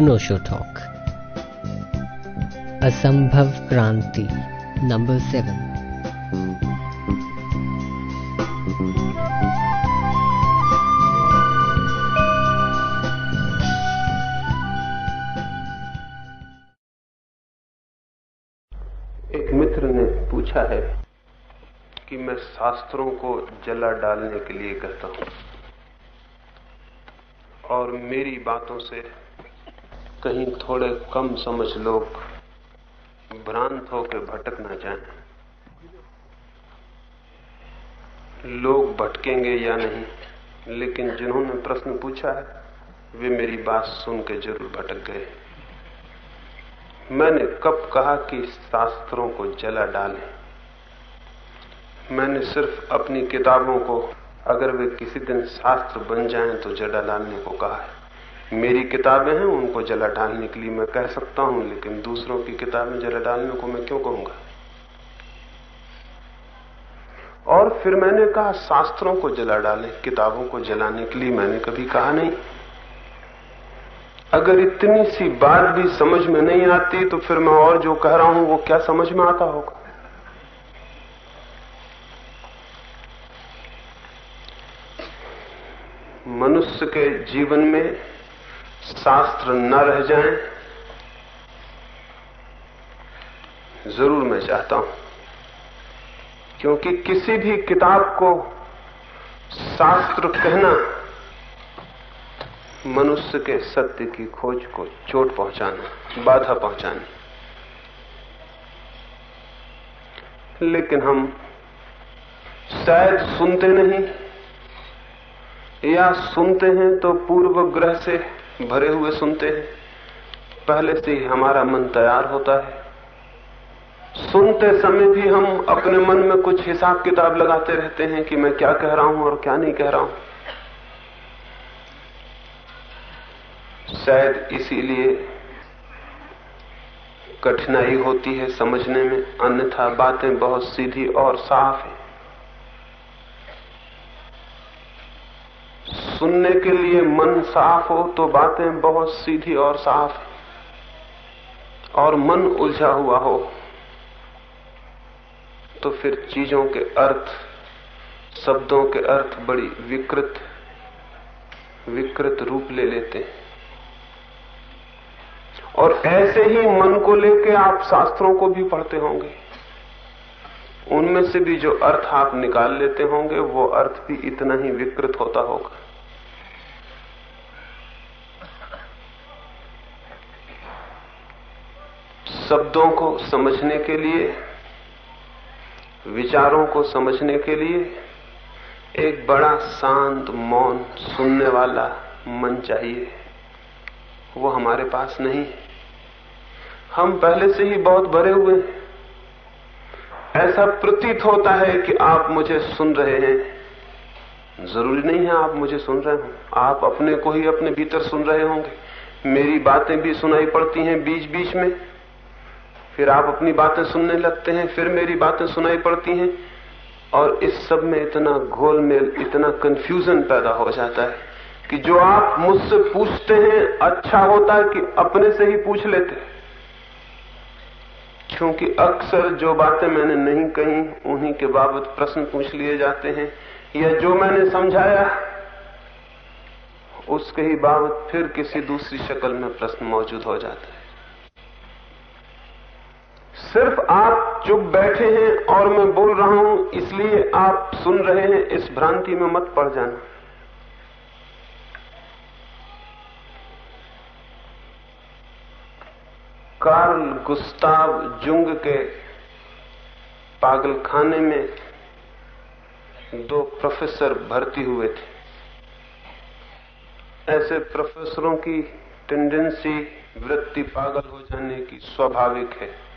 अनोशो talk असंभव क्रांति number seven एक मित्र ने पूछा है कि मैं शास्त्रों को जला डालने के लिए कहता हूँ और मेरी बातों से कहीं थोड़े कम समझ लोग भ्रांत होकर भटक ना जाए। लोग भटकेंगे या नहीं, लेकिन जिन्होंने प्रश्न पूछा है, वे मेरी बात सुन के ज़रूर भटक गए। मैंने कब कहा कि शास्त्रों को जला डालें। मैंने सिर्फ़ अपनी किताबों को, अगर वे किसी दिन शास्त्र बन जाएँ तो जला डालने को कहा है। मेरी किताबें हैं, उनको जला डालने के लिए मैं कह सकता हूँ, लेकिन दूसरों की किताबें जला डालने को मैं क्यों कहूँगा? और फिर मैंने कहा, शास्त्रों को जला डालें, किताबों को जलाने के लिए मैंने कभी कहा नहीं। अगर इतनी सी बात भी समझ में नहीं आती तो फिर मैं और जो कह रहा हूँ, वो क्या समझ में आता होगा? मनुष्य के जीवन में शास्त्र न रह जाएँ, ज़रूर मैं चाहता हूँ। क्योंकि किसी भी किताब को शास्त्र कहना मनुष्य के सत्य की खोज को चोट पहुंचाना, बाधा पहुंचाना। लेकिन हम शायद सुनते नहीं, या सुनते हैं तो पूर्व ग्रह से भरे हुए सुनते हैं। पहले से ही हमारा मन तैयार होता है। सुनते समय भी हम अपने मन में कुछ हिसाब किताब लगाते रहते हैं कि मैं क्या कह रहा हूँ और क्या नहीं कह रहा हूँ। शायद इसीलिए कठिनाई होती है समझने में, अन्यथा बातें बहुत सीधी और साफ़ है। सुनने के लिए मन साफ़ हो तो बातें बहुत सीधी और साफ़ है और मन उलझा हुआ हो तो फिर चीज़ों के अर्थ, शब्दों के अर्थ बड़ी विकृत विकृत रूप ले लेते और ऐसे ही मन को लेके आप शास्त्रों को भी पढ़ते होंगे। उनमें से भी जो अर्थ आप निकाल लेते होंगे, वो अर्थ भी इतना ही विकृत होता होगा। शब्दों को समझने के लिए, विचारों को समझने के लिए एक बड़ा शांत मौन सुनने वाला मन चाहिए। वो हमारे पास नहीं। हम पहले से ही बहुत भरे हुए हैं। ऐसा प्रतीत होता है कि आप मुझे सुन रहे हैं। ज़रूरी नहीं है आप मुझे सुन रहे हो। आप अपने को ही अपने भीतर सुन रहे होंगे। मेरी बातें भी सुनाई पड़ती हैं बीच बीच में। फिर आप अपनी बातें सुनने लगते हैं, फिर मेरी बातें सुनाई पड़ती हैं, और इस सब में इतना घोलमेल इतना कंफ्यूजन पैदा हो जाता है कि जो आप मुझसे पूछते हैं अच्छा होता है कि अपने से ही पूछ लेते क्योंकि अक्सर जो बातें मैंने नहीं कही, उन्हीं के बाबत प्रश्न पूछ लिए जाते हैं, या जो मैंने समझाया, उसके ही बाबत फिर किसी दूसरी शक्ल में प्रश्न मौजूद हो जाता है। सिर्फ़ आप चुप बैठे हैं और मैं बोल रहा हूँ, इसलिए आप सुन रहे हैं, इस भ्रांति में मत पड़ जाना। कार्ल गुस्ताव जुंग के पागलखाने में दो प्रोफेसर भर्ती हुए थे। ऐसे प्रोफेसरों की टेंडेंसी वृत्ति पागल हो जाने की स्वाभाविक है।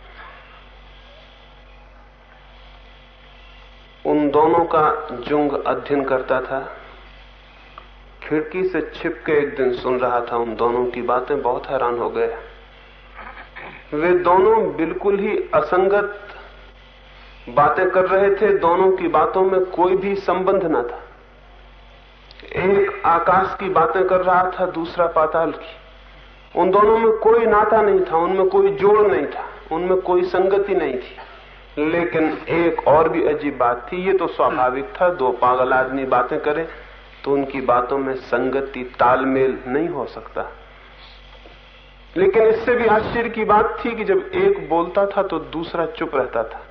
उन दोनों का जुंग अध्ययन करता था। खिड़की से छिप के एक दिन सुन रहा था उन दोनों की बातें, बहुत हैरान हो गया वे दोनों बिल्कुल ही असंगत बातें कर रहे थे, दोनों की बातों में कोई भी संबंध न था। एक आकाश की बातें कर रहा था, दूसरा पाताल की। उन दोनों में कोई नाता नहीं था, उनमें कोई जोड़ नहीं था, उनमें कोई संगति नहीं थी। लेकिन एक और भी अजीब बात थी, ये तो स्वाभाविक था, दो पागल आदमी बातें करें तो उनकी बातों में संगति तालमेल नहीं हो सकता। लेकिन इससे भी आश्चर्य की बात थी कि जब एक बोलता था तो दूसरा चुप रहता था।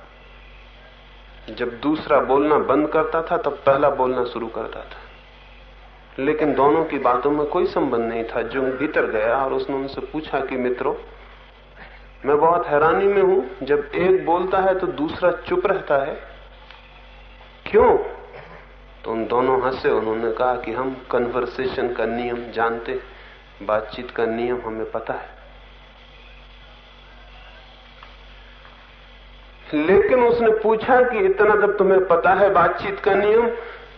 जब दूसरा बोलना बंद करता था, तब पहला बोलना शुरू करता था। लेकिन दोनों की बातों में कोई संबंध नहीं था। जो भीतर गया और उसने उनसे पूछा कि मित्रों मैं बहुत हैरानी में हूँ। जब एक बोलता है तो दूसरा चुप रहता है। क्यों? तो उन दोनों हंसे उन्होंने कहा कि हम कन्वर्सेशन का नियम जानते, बातचीत का नियम हमें पता है। लेकिन उसने पूछा कि इतना जब तुम्हें पता है बातचीत का नियम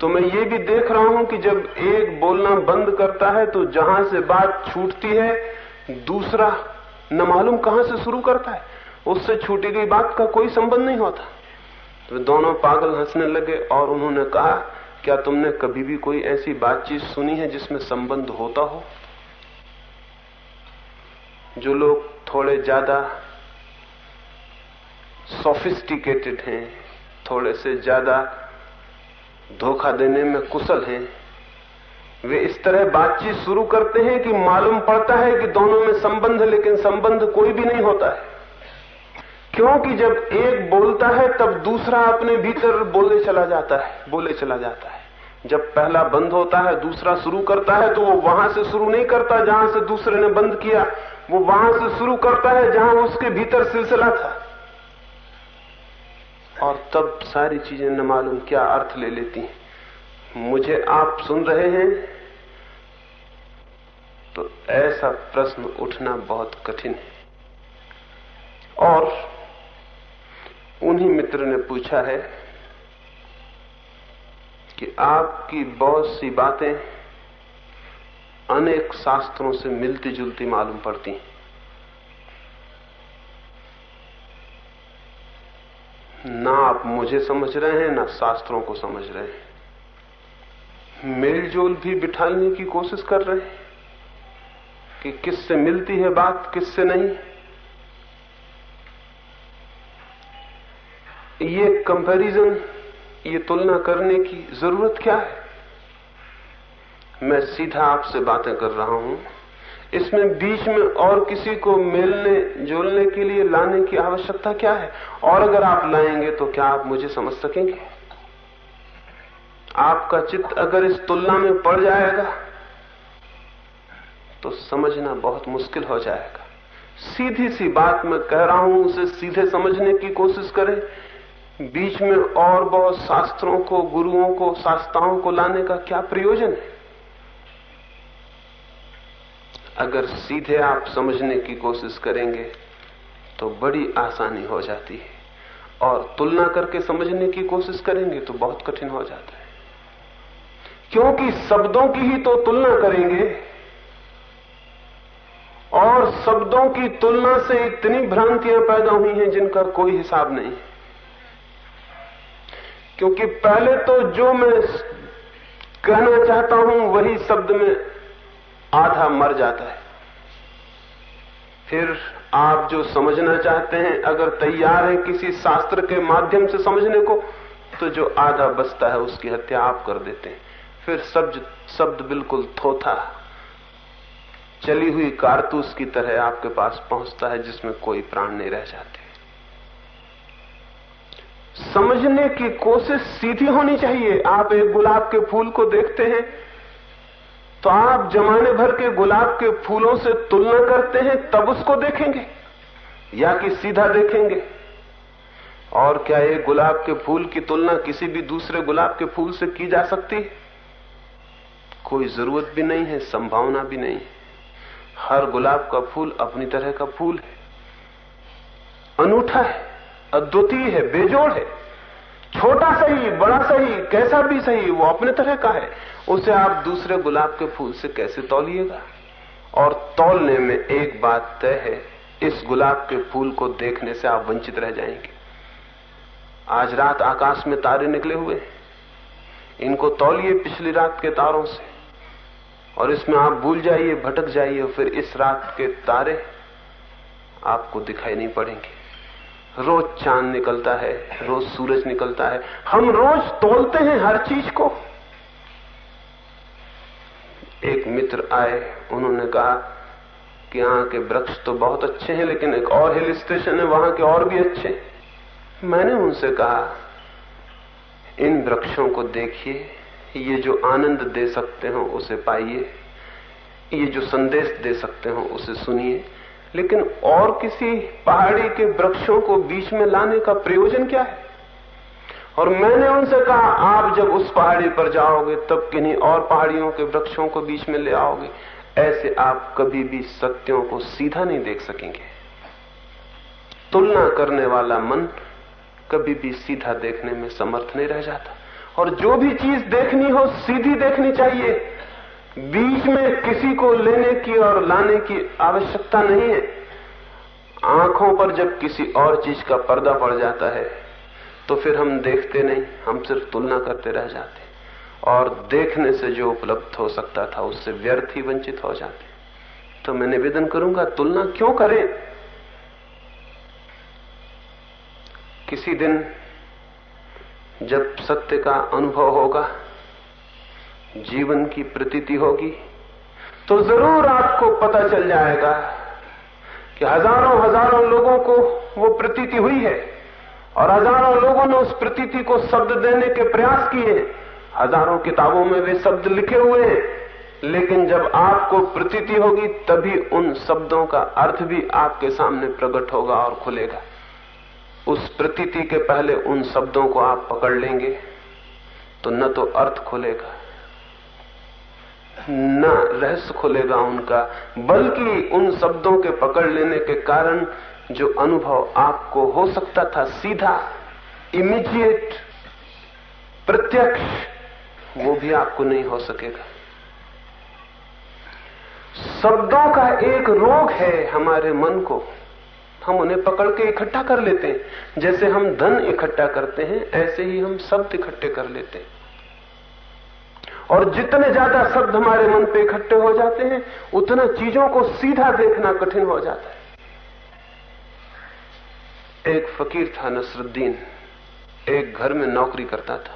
तो मैं ये भी देख रहा हूँ कि जब एक बोलना बंद करता है तो जहाँ से बात छूटती है, दूसरा न मालूम कहाँ से शुरू करता है। उससे छूटी गई बात का कोई संबंध नहीं होता तो दोनों पागल हंसने लगे और उन्होंने कहा, क्या तुमने कभी भी कोई ऐसी बातचीत सुनी है जिसमें संबंध होता हो? जो लोग थोड़े ज़्यादा सोफिस्टिकेटेड हैं, थोड़े से ज़्यादा धोखा देने में कुशल हैं वे इस तरह बातचीत शुरू करते हैं कि मालूम पड़ता है कि दोनों में संबंध, लेकिन संबंध कोई भी नहीं होता है। क्योंकि जब एक बोलता है, तब दूसरा अपने भीतर बोले चला जाता है बोले चला जाता है। जब पहला बंद होता है, दूसरा शुरू करता है तो वो वहाँ से शुरू नहीं करता जहाँ से दूसरे ने बंद किया। वो वहाँ से शुरू करता है जहाँ उसके भीतर सिलसिला था। और तब सारी चीज़ें न मालूम क्या अर्थ ले लेती हैं। मुझे आप सुन रहे हैं तो ऐसा प्रश्न उठना बहुत कठिन है। और उन्हीं मित्र ने पूछा है कि आपकी बहुत सी बातें अनेक शास्त्रों से मिलती जुलती मालूम पड़ती हैं। ना आप मुझे समझ रहे हैं, ना शास्त्रों को समझ रहे हैं। मेलजोल भी बिठाने की कोशिश कर रहे हैं। कि किससे मिलती है बात, किससे नहीं? ये कंपैरिजन ये तुलना करने की ज़रूरत क्या है? मैं सीधा आपसे बातें कर रहा हूँ। इसमें बीच में और किसी को मिलने जोड़ने के लिए लाने की आवश्यकता क्या है? और अगर आप लाएँगे तो क्या आप मुझे समझ सकेंगे? आपका चित्त अगर इस तुलना में पड़ जाएगा तो समझना बहुत मुश्किल हो जाएगा। सीधी सी बात मैं कह रहा हूँ, उसे सीधे समझने की कोशिश करें। बीच में और बहुत शास्त्रों को, गुरुओं को, शास्त्राओं को लाने का क्या प्रयोजन है? अगर सीधे आप समझने की कोशिश करेंगे तो बड़ी आसानी हो जाती है। और तुलना करके समझने की कोशिश करेंगे तो बहुत कठिन हो जाता है। क्योंकि शब्दों की ही तो तुलना करेंगे और शब्दों की तुलना से इतनी भ्रांतियाँ पैदा हुई हैं जिनका कोई हिसाब नहीं क्योंकि पहले तो जो मैं कहना चाहता हूँ, वही शब्द में आधा मर जाता है। फिर आप जो समझना चाहते हैं, अगर तैयार है किसी शास्त्र के माध्यम से समझने को तो जो आधा बचता है, उसकी हत्या आप कर देते हैं। फिर शब्द शब्द बिल्कुल थोथा। चली हुई कारतूस की तरह आपके पास पहुँचता है, जिसमें कोई प्राण नहीं रह जाते। समझने की कोशिश सीधी होनी चाहिए। आप एक गुलाब के फूल को देखते हैं तो आप जमाने भर के गुलाब के फूलों से तुलना करते हैं, तब उसको देखेंगे, या कि सीधा देखेंगे। और क्या एक गुलाब के फूल की तुलना किसी भी दूसरे गुलाब के फूल से की जा सकती है? कोई ज़रूरत भी नहीं है, संभावना भी नहीं है। हर गुलाब का फूल अपनी तरह का फूल है। अनूठा है, अद्वितीय है, बेजोड़ है। छोटा सही, बड़ा सही, कैसा भी सही, वो अपने तरह का है। उसे आप दूसरे गुलाब के फूल से कैसे तोलिएगा? और तोलने में एक बात तय है, इस गुलाब के फूल को देखने से आप वंचित रह जाएँगे। आज रात आकाश में तारे निकले हुए हैं। इनको तौलिए पिछली रात के तारों से। और इसमें आप भूल जाइए, भटक जाइए फिर इस रात के तारे आपको दिखाई नहीं पड़ेंगे। रोज चाँद निकलता है, रोज सूरज निकलता है। हम रोज तोलते हैं हर चीज़ को। एक मित्र आए, उन्होंने कहा कि यहाँ के वृक्ष तो बहुत अच्छे हैं, लेकिन एक और हिल स्टेशन है, वहाँ के और भी अच्छे मैंने उनसे कहा, इन वृक्षों को देखिए ये जो आनंद दे सकते हो, उसे पाइए। ये जो संदेश दे सकते हो, उसे सुनिए। लेकिन और किसी पहाड़ी के वृक्षों को बीच में लाने का प्रयोजन क्या है? और मैंने उनसे कहा, आप जब उस पहाड़ी पर जाओगे, तब किन्हीं और पहाड़ियों के वृक्षों को बीच में ले आओगे। ऐसे आप कभी भी सत्यों को सीधा नहीं देख सकेंगे। तुलना करने वाला मन कभी भी सीधा देखने में समर्थ नहीं रह जाता। और जो भी चीज़ देखनी हो, सीधी देखनी चाहिए। बीच में किसी को लेने की और लाने की आवश्यकता नहीं है। आँखों पर जब किसी और चीज़ का पर्दा पड़ जाता है तो फिर हम देखते नहीं, हम सिर्फ़ तुलना करते रह जाते। और देखने से जो उपलब्ध हो सकता था, उससे व्यर्थ ही वंचित हो जाते। तो मैं निवेदन करूँगा, तुलना क्यों करें? किसी दिन जब सत्य का अनुभव होगा, जीवन की प्रतीति होगी तो ज़रूर आपको पता चल जाएगा कि हज़ारों हज़ारों लोगों को वो प्रतीति हुई है और हज़ारों लोगों ने उस प्रतीति को शब्द देने के प्रयास किए हज़ारों किताबों में वे शब्द लिखे हुए हैं, लेकिन जब आपको प्रतीति होगी, तभी उन शब्दों का अर्थ भी आपके सामने प्रकट होगा और खुलेगा। उस प्रतीति के पहले उन शब्दों को आप पकड़ लेंगे तो न तो अर्थ खुलेगा, न रहस्य खुलेगा उनका, बल्कि उन शब्दों के पकड़ लेने के कारण जो अनुभव आपको हो सकता था सीधा इमीडिएट प्रत्यक्ष, वो भी आपको नहीं हो सकेगा। शब्दों का एक रोग है हमारे मन को। हम उन्हें पकड़ के इकट्ठा कर लेते हैं। जैसे हम धन इकट्ठा करते हैं, ऐसे ही हम शब्द इकट्ठे कर लेते हैं। और जितने ज़्यादा शब्द हमारे मन पे इकट्ठे हो जाते हैं, उतना चीज़ों को सीधा देखना कठिन हो जाता है। एक फकीर था, नसरुद्दीन। एक घर में नौकरी करता था।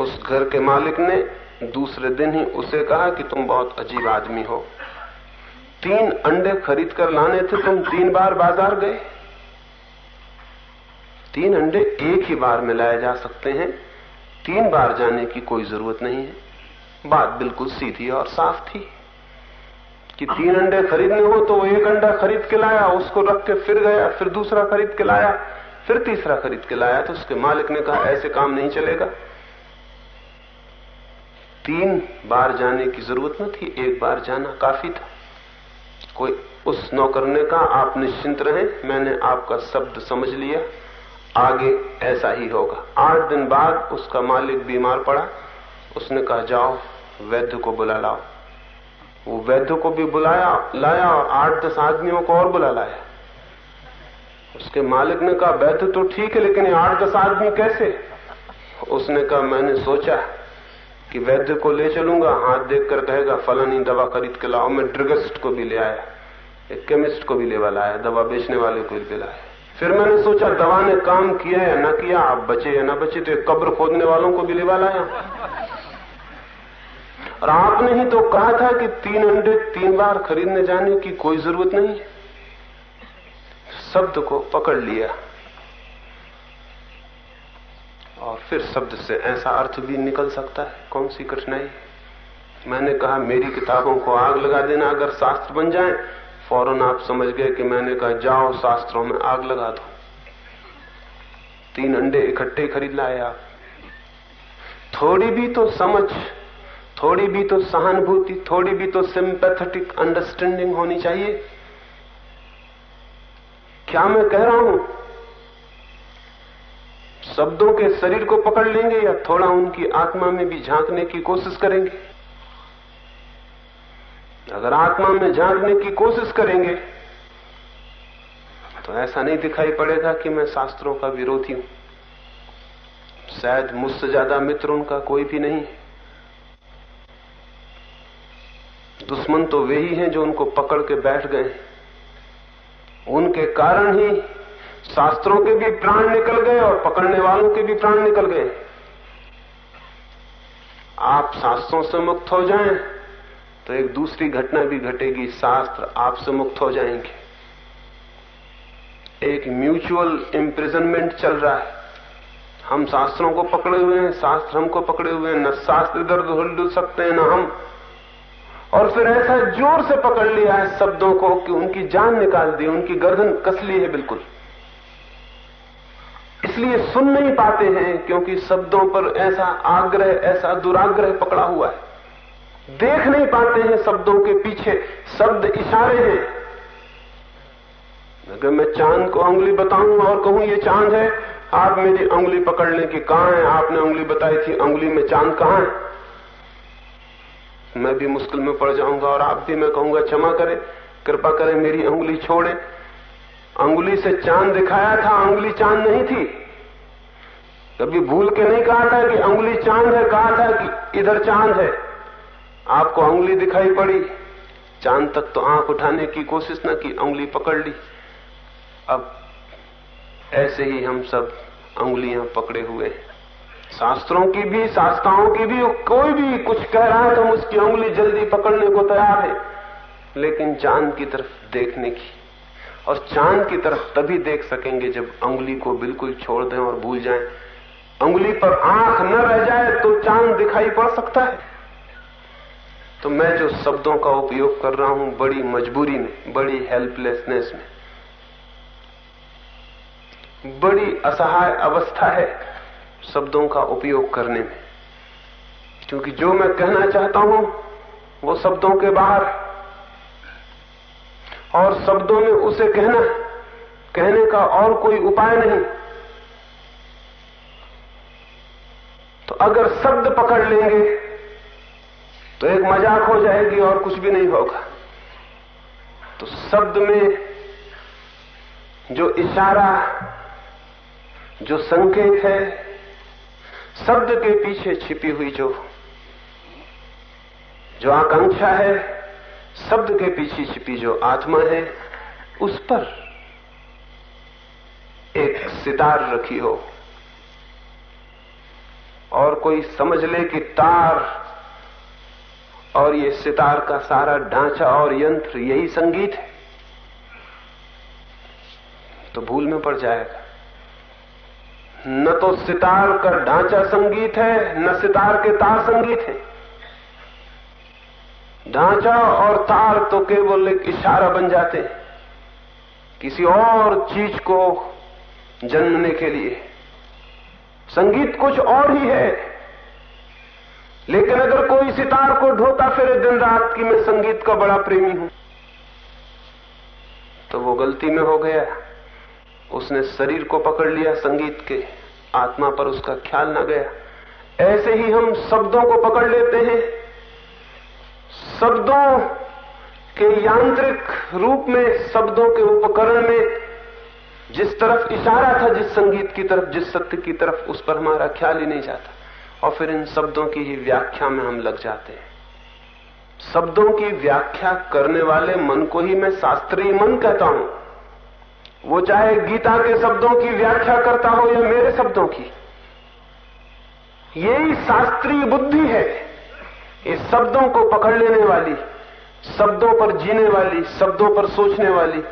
उस घर के मालिक ने दूसरे दिन ही उसे कहा कि तुम बहुत अजीब आदमी हो। तीन अंडे खरीद कर लाने थे, तुम तीन बार बाज़ार गए। तीन अंडे एक ही बार में लाए जा सकते हैं, तीन बार जाने की कोई ज़रूरत नहीं है। बात बिल्कुल सीधी और साफ़ थी कि तीन अंडे खरीदने हो तो एक अंडा खरीद के लाया, उसको रख के फिर गया, फिर दूसरा खरीद के लाया, फिर तीसरा खरीद के लाया तो उसके मालिक ने कहा, ऐसे काम नहीं चलेगा। तीन बार जाने की ज़रूरत न थी, एक बार जाना काफ़ी था। कोई उस नौकर ने कहा, आप निश्चिंत रहे, मैंने आपका शब्द समझ लिया, आगे ऐसा ही होगा। आठ दिन बाद उसका मालिक बीमार पड़ा। उसने कहा, जाओ, वैद्य को बुला लाओ। वो वैद्य को भी बुलाया, लाया और आठ दस आदमियों को और बुला लाया। उसके मालिक ने कहा, वैद्य तो ठीक है, लेकिन आठ दस आदमी कैसे? उसने कहा, मैंने सोचा कि वैद्य को ले चलूँगा, हाथ देखकर कहेगा, फलानी दवा खरीद के लाओ, मैं ड्रगिस्ट को भी ले आया, एक केमिस्ट को भी ले वाला आया दवा बेचने वाले को भी लाया। फिर मैंने सोचा, दवा ने काम किया या ना किया, आप बचे या ना बचे तो कब्र खोदने वालों को भी ले वाला आया और आपने ही तो कहा था कि तीन अंडे तीन बार खरीदने जाने की कोई ज़रूरत नहीं शब्द को पकड़ लिया और फिर शब्द से ऐसा अर्थ भी निकल सकता है? कौन सी कठिनाई? मैंने कहा, मेरी किताबों को आग लगा देना अगर शास्त्र बन जाए। फ़ौरन आप समझ गए कि मैंने कहा, जाओ शास्त्रों में आग लगा दो। तीन अंडे इकट्ठे खरीद लाए आप। थोड़ी भी तो समझ, थोड़ी भी तो सहानुभूति, थोड़ी भी तो सिंपैथेटिक अंडरस्टैंडिंग होनी चाहिए। क्या मैं कह रहा हूँ? शब्दों के शरीर को पकड़ लेंगे या थोड़ा उनकी आत्मा में भी झांकने की कोशिश करेंगे? अगर आत्मा में झांकने की कोशिश करेंगे तो ऐसा नहीं दिखाई पड़ेगा कि मैं शास्त्रों का विरोधी हूँ। शायद मुझसे ज़्यादा मित्र उनका कोई भी नहीं दुश्मन तो वे ही हैं जो उनको पकड़ के बैठ गए उनके कारण ही शास्त्रों के भी प्राण निकल गए और पकड़ने वालों के भी प्राण निकल गए। आप शास्त्रों से मुक्त हो जाएँ तो एक दूसरी घटना भी घटेगी। शास्त्र आपसे मुक्त हो जाएँगे। एक म्यूचुअल इम्प्रिजनमेंट चल रहा है। हम शास्त्रों को पकड़े हुए हैं, शास्त्र हमको पकड़े हुए हैं। न शास्त्र दर्द उधर सकते हैं, न हम। और फिर ऐसा ज़ोर से पकड़ लिया है शब्दों को कि उनकी जान निकाल दी, उनकी गर्दन कस ली है बिल्कुल। इसलिए सुन नहीं पाते हैं क्योंकि शब्दों पर ऐसा आग्रह, ऐसा दुराग्रह पकड़ा हुआ है। देख नहीं पाते हैं शब्दों के पीछे। शब्द इशारे हैं। अगर मैं चाँद को उंगली बताऊँ और कहूँ, ये चाँद है, आप मेरी उंगली पकड़ने की कहाँ है? आपने उंगली बताई थी, उंगली में चाँद कहाँ है? मैं भी मुश्किल में पड़ जाऊँगा और आप भी, मैं कहूँगा, क्षमा करें, कृपा करें मेरी उंगली छोड़े। अंगुली से चाँद दिखाया था उंगली चाँद नहीं थी। कभी भूल के नहीं कहा था कि उंगली चाँद है, कहा था कि इधर चाँद है। आपको उंगली दिखाई पड़ी। चाँद तक तो आँख उठाने की कोशिश न की उंगली पकड़ ली। अब ऐसे ही हम सब उंगलियाँ पकड़े हुए हैं। शास्त्रों की भी, शास्त्राओं की भी, कोई भी कुछ कह रहा है तो हम उसकी उंगली जल्दी पकड़ने को तैयार है। लेकिन चाँद की तरफ़ देखने की और चाँद की तरफ़ तभी देख सकेंगे जब उंगली को बिल्कुल छोड़ दें और भूल जाएँ। उंगली पर आँख न रह जाए तो चाँद दिखाई पड़ सकता है। तो मैं जो शब्दों का उपयोग कर रहा हूँ, बड़ी मजबूरी में, बड़ी हेल्पलेसनेस में। बड़ी असहाय अवस्था है शब्दों का उपयोग करने में। क्योंकि जो मैं कहना चाहता हूँ, वो शब्दों के बाहर और शब्दों में उसे कहना, कहने का और कोई उपाय नहीं। तो अगर शब्द पकड़ लेंगे तो एक मज़ाक हो जाएगी और कुछ भी नहीं होगा। तो शब्द में जो इशारा, जो संकेत है, शब्द के पीछे छिपी हुई जो जो आकांक्षा है शब्द के पीछे छिपी जो आत्मा है, उस पर एक सितार रखी हो। और कोई समझ ले कि तार और ये सितार का सारा ढांचा और यंत्र यही संगीत है तो भूल में पड़ जाएगा। न तो सितार का ढांचा संगीत है, न सितार के तार संगीत है। ढांचा और तार तो केवल एक इशारा बन जाते किसी और चीज़ को जन्मने के लिए। संगीत कुछ और ही है। लेकिन अगर कोई सितार को ढोता फिरे दिन रात की मैं संगीत का बड़ा प्रेमी हूँ तो वो गलती में हो गया। उसने शरीर को पकड़ लिया, संगीत के आत्मा पर उसका ख्याल न गया। ऐसे ही हम शब्दों को पकड़ लेते हैं। शब्दों के यांत्रिक रूप में, शब्दों के उपकरण में, जिस तरफ़ इशारा था जिस संगीत की तरफ़, जिस सत्य की तरफ़, उस पर हमारा ख्याल ही नहीं जाता। और फिर इन शब्दों की ही व्याख्या में हम लग जाते हैं। शब्दों की व्याख्या करने वाले मन को ही मैं शास्त्रीय मन कहता हूँ। वो चाहे गीता के शब्दों की व्याख्या करता हो या मेरे शब्दों की। यही शास्त्रीय बुद्धि है। इस शब्दों को पकड़ लेने वाली, शब्दों पर जीने वाली, शब्दों पर सोचने वाली,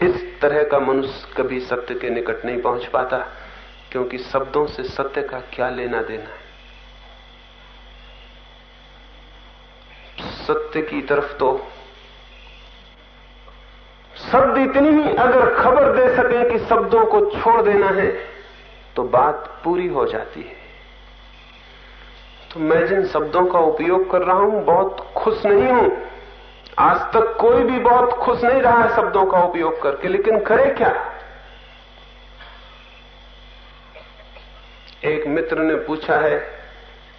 इस तरह का मनुष्य कभी सत्य के निकट नहीं पहुँच पाता, क्योंकि शब्दों से सत्य का क्या लेना देना है? सत्य की तरफ़ तो शब्द इतनी ही अगर खबर दे सके कि शब्दों को छोड़ देना है तो बात पूरी हो जाती है। तो मैं जिन शब्दों का उपयोग कर रहा हूँ, बहुत खुश नहीं हूँ। आज तक कोई भी बहुत खुश नहीं रहा है शब्दों का उपयोग करके, लेकिन करे क्या? एक मित्र ने पूछा है,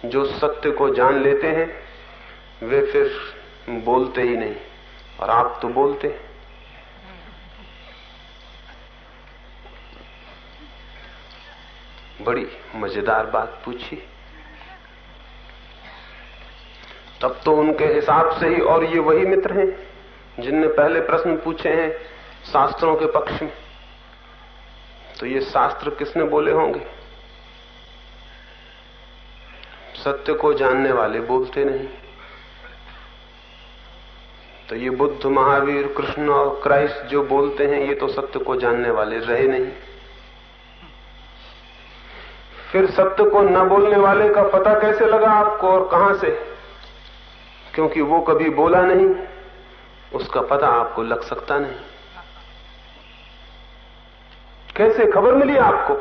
जो सत्य को जान लेते हैं, वे फिर बोलते ही नहीं, और आप तो बोलते हैं। बड़ी मज़ेदार बात पूछी। तब तो उनके हिसाब से ही और ये वही मित्र हैं, जिनने पहले प्रश्न पूछे हैं शास्त्रों के पक्ष में। तो ये शास्त्र किसने बोले होंगे? सत्य को जानने वाले बोलते नहीं। तो ये बुद्ध, महावीर, कृष्ण और क्राइस्ट जो बोलते हैं, ये तो सत्य को जानने वाले रहे नहीं। फिर सत्य को न बोलने वाले का पता कैसे लगा आपको और कहाँ से? क्योंकि वो कभी बोला नहीं, उसका पता आपको लग सकता नहीं। कैसे खबर मिली आपको?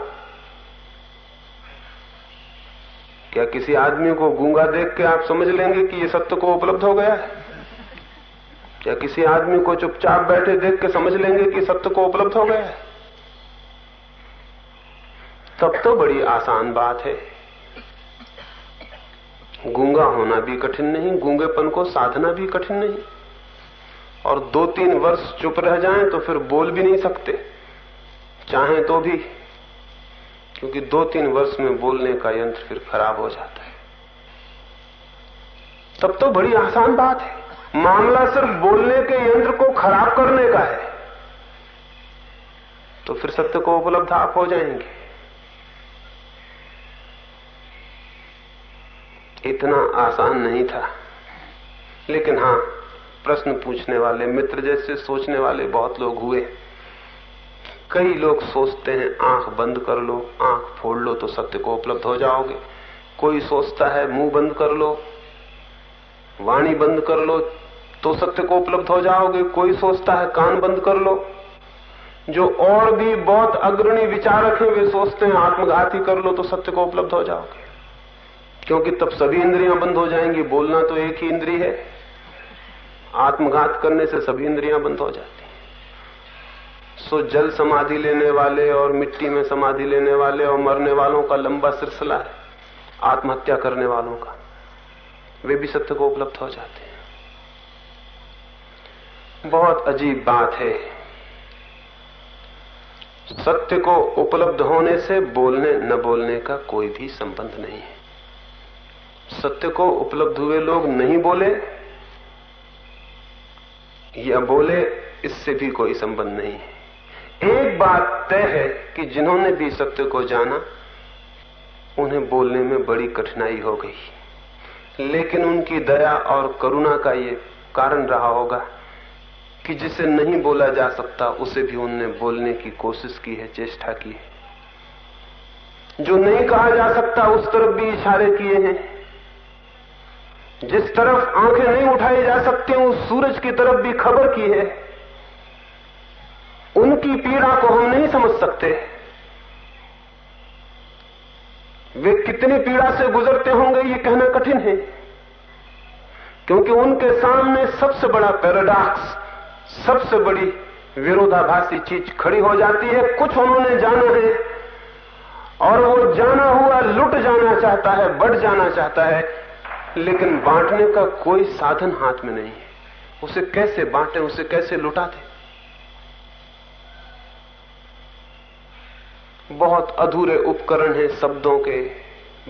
क्या किसी आदमी को गूँगा देख के आप समझ लेंगे कि ये सत्य को उपलब्ध हो गया है? क्या किसी आदमी को चुपचाप बैठे देख के समझ लेंगे कि सत्य को उपलब्ध हो गया है? तब तो बड़ी आसान बात है। गूँगा होना भी कठिन नहीं, गूंगेपन को साधना भी कठिन नहीं। और दो तीन वर्ष चुप रह जाएँ तो फिर बोल भी नहीं सकते। चाहें तो भी, क्योंकि दो तीन वर्ष में बोलने का यंत्र फिर खराब हो जाता है। तब तो बड़ी आसान बात है। मामला सिर्फ़ बोलने के यंत्र को खराब करने का है। तो फिर सत्य को उपलब्ध आप हो जाएँगे। इतना आसान नहीं था। लेकिन हाँ, प्रश्न पूछने वाले, मित्र जैसे सोचने वाले बहुत लोग हुए। कई लोग सोचते हैं, आँख बंद कर लो, आँख फोड़ लो तो सत्य को उपलब्ध हो जाओगे। कोई सोचता है, मुँह बंद कर लो, वाणी बंद कर लो तो सत्य को उपलब्ध हो जाओगे। कोई सोचता है, कान बंद कर लो, जो और भी बहुत अग्रणी विचारक हैं, वे सोचते हैं, आत्मघाती कर लो तो सत्य को उपलब्ध हो जाओगे। क्योंकि तब सभी इंद्रियाँ बंद हो जाएँगी। बोलना तो एक ही इंद्री है। आत्मघात करने से सभी इंद्रियाँ बंद हो जाती सो जल समाधि लेने वाले और मिट्टी में समाधि लेने वाले और मरने वालों का लंबा सिलसिला है। आत्महत्या करने वालों का। वे भी सत्य को उपलब्ध हो जाते हैं। बहुत अजीब बात है। सत्य को उपलब्ध होने से बोलने न बोलने का कोई भी संबंध नहीं है। सत्य को उपलब्ध हुए लोग नहीं बोले या बोले, इससे भी कोई संबंध नहीं है। एक बात तय है कि जिन्होंने भी सत्य को जाना, उन्हें बोलने में बड़ी कठिनाई हो गई। लेकिन उनकी दया और करुणा का ये कारण रहा होगा कि जिसे नहीं बोला जा सकता, उसे भी उनने बोलने की कोशिश की है, चेष्टा की है। जो नहीं कहा जा सकता, उस तरफ़ भी इशारे किए हैं। जिस तरफ़ आँखें नहीं उठाई जा सकती उस सूरज की तरफ़ भी खबर की है। उनकी पीड़ा को हम नहीं समझ सकते। वे कितनी पीड़ा से गुजरते होंगे, ये कहना कठिन है। क्योंकि उनके सामने सबसे बड़ा पैराडॉक्स, सबसे बड़ी विरोधाभासी चीज़ खड़ी हो जाती है। कुछ उन्होंने जाना है, और वो जाना हुआ, लुट जाना चाहता है, बढ़ जाना चाहता है। लेकिन बांटने का कोई साधन हाथ में नहीं है। उसे कैसे बांटे, उसे कैसे लुटाते? बहुत अधूरे उपकरण हैं शब्दों के,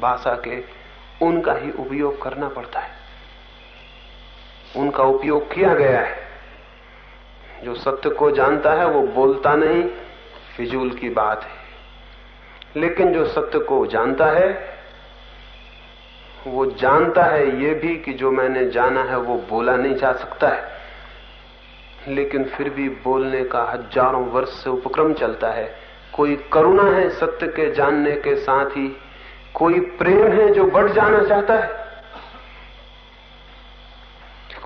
भाषा के। उनका ही उपयोग करना पड़ता है। उनका उपयोग किया गया है। जो सत्य को जानता है, वो बोलता नहीं, फिजूल की बात है। लेकिन जो सत्य को जानता है वो जानता है, ये भी कि जो मैंने जाना है, वो बोला नहीं जा सकता है। लेकिन फिर भी बोलने का हज़ारों वर्ष से उपक्रम चलता है। कोई करुणा है सत्य के जानने के साथ ही, कोई प्रेम है जो बढ़ जाना चाहता है।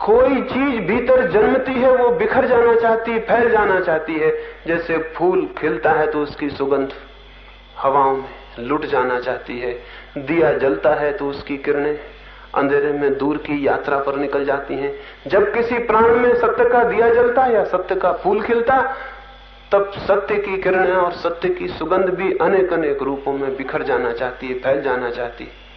कोई चीज़ भीतर जन्मती है, वो बिखर जाना चाहती है फैल जाना चाहती है। जैसे फूल खिलता है तो उसकी सुगंध हवाओं में लुट जाना चाहती है। दिया जलता है तो उसकी किरणें अंधेरे में दूर की यात्रा पर निकल जाती हैं। जब किसी प्राण में सत्य का दिया जलता या सत्य का फूल खिलता, तब सत्य की किरणें और सत्य की सुगंध भी अनेक अनेक रूपों में बिखर जाना चाहती है, फैल जाना चाहती है।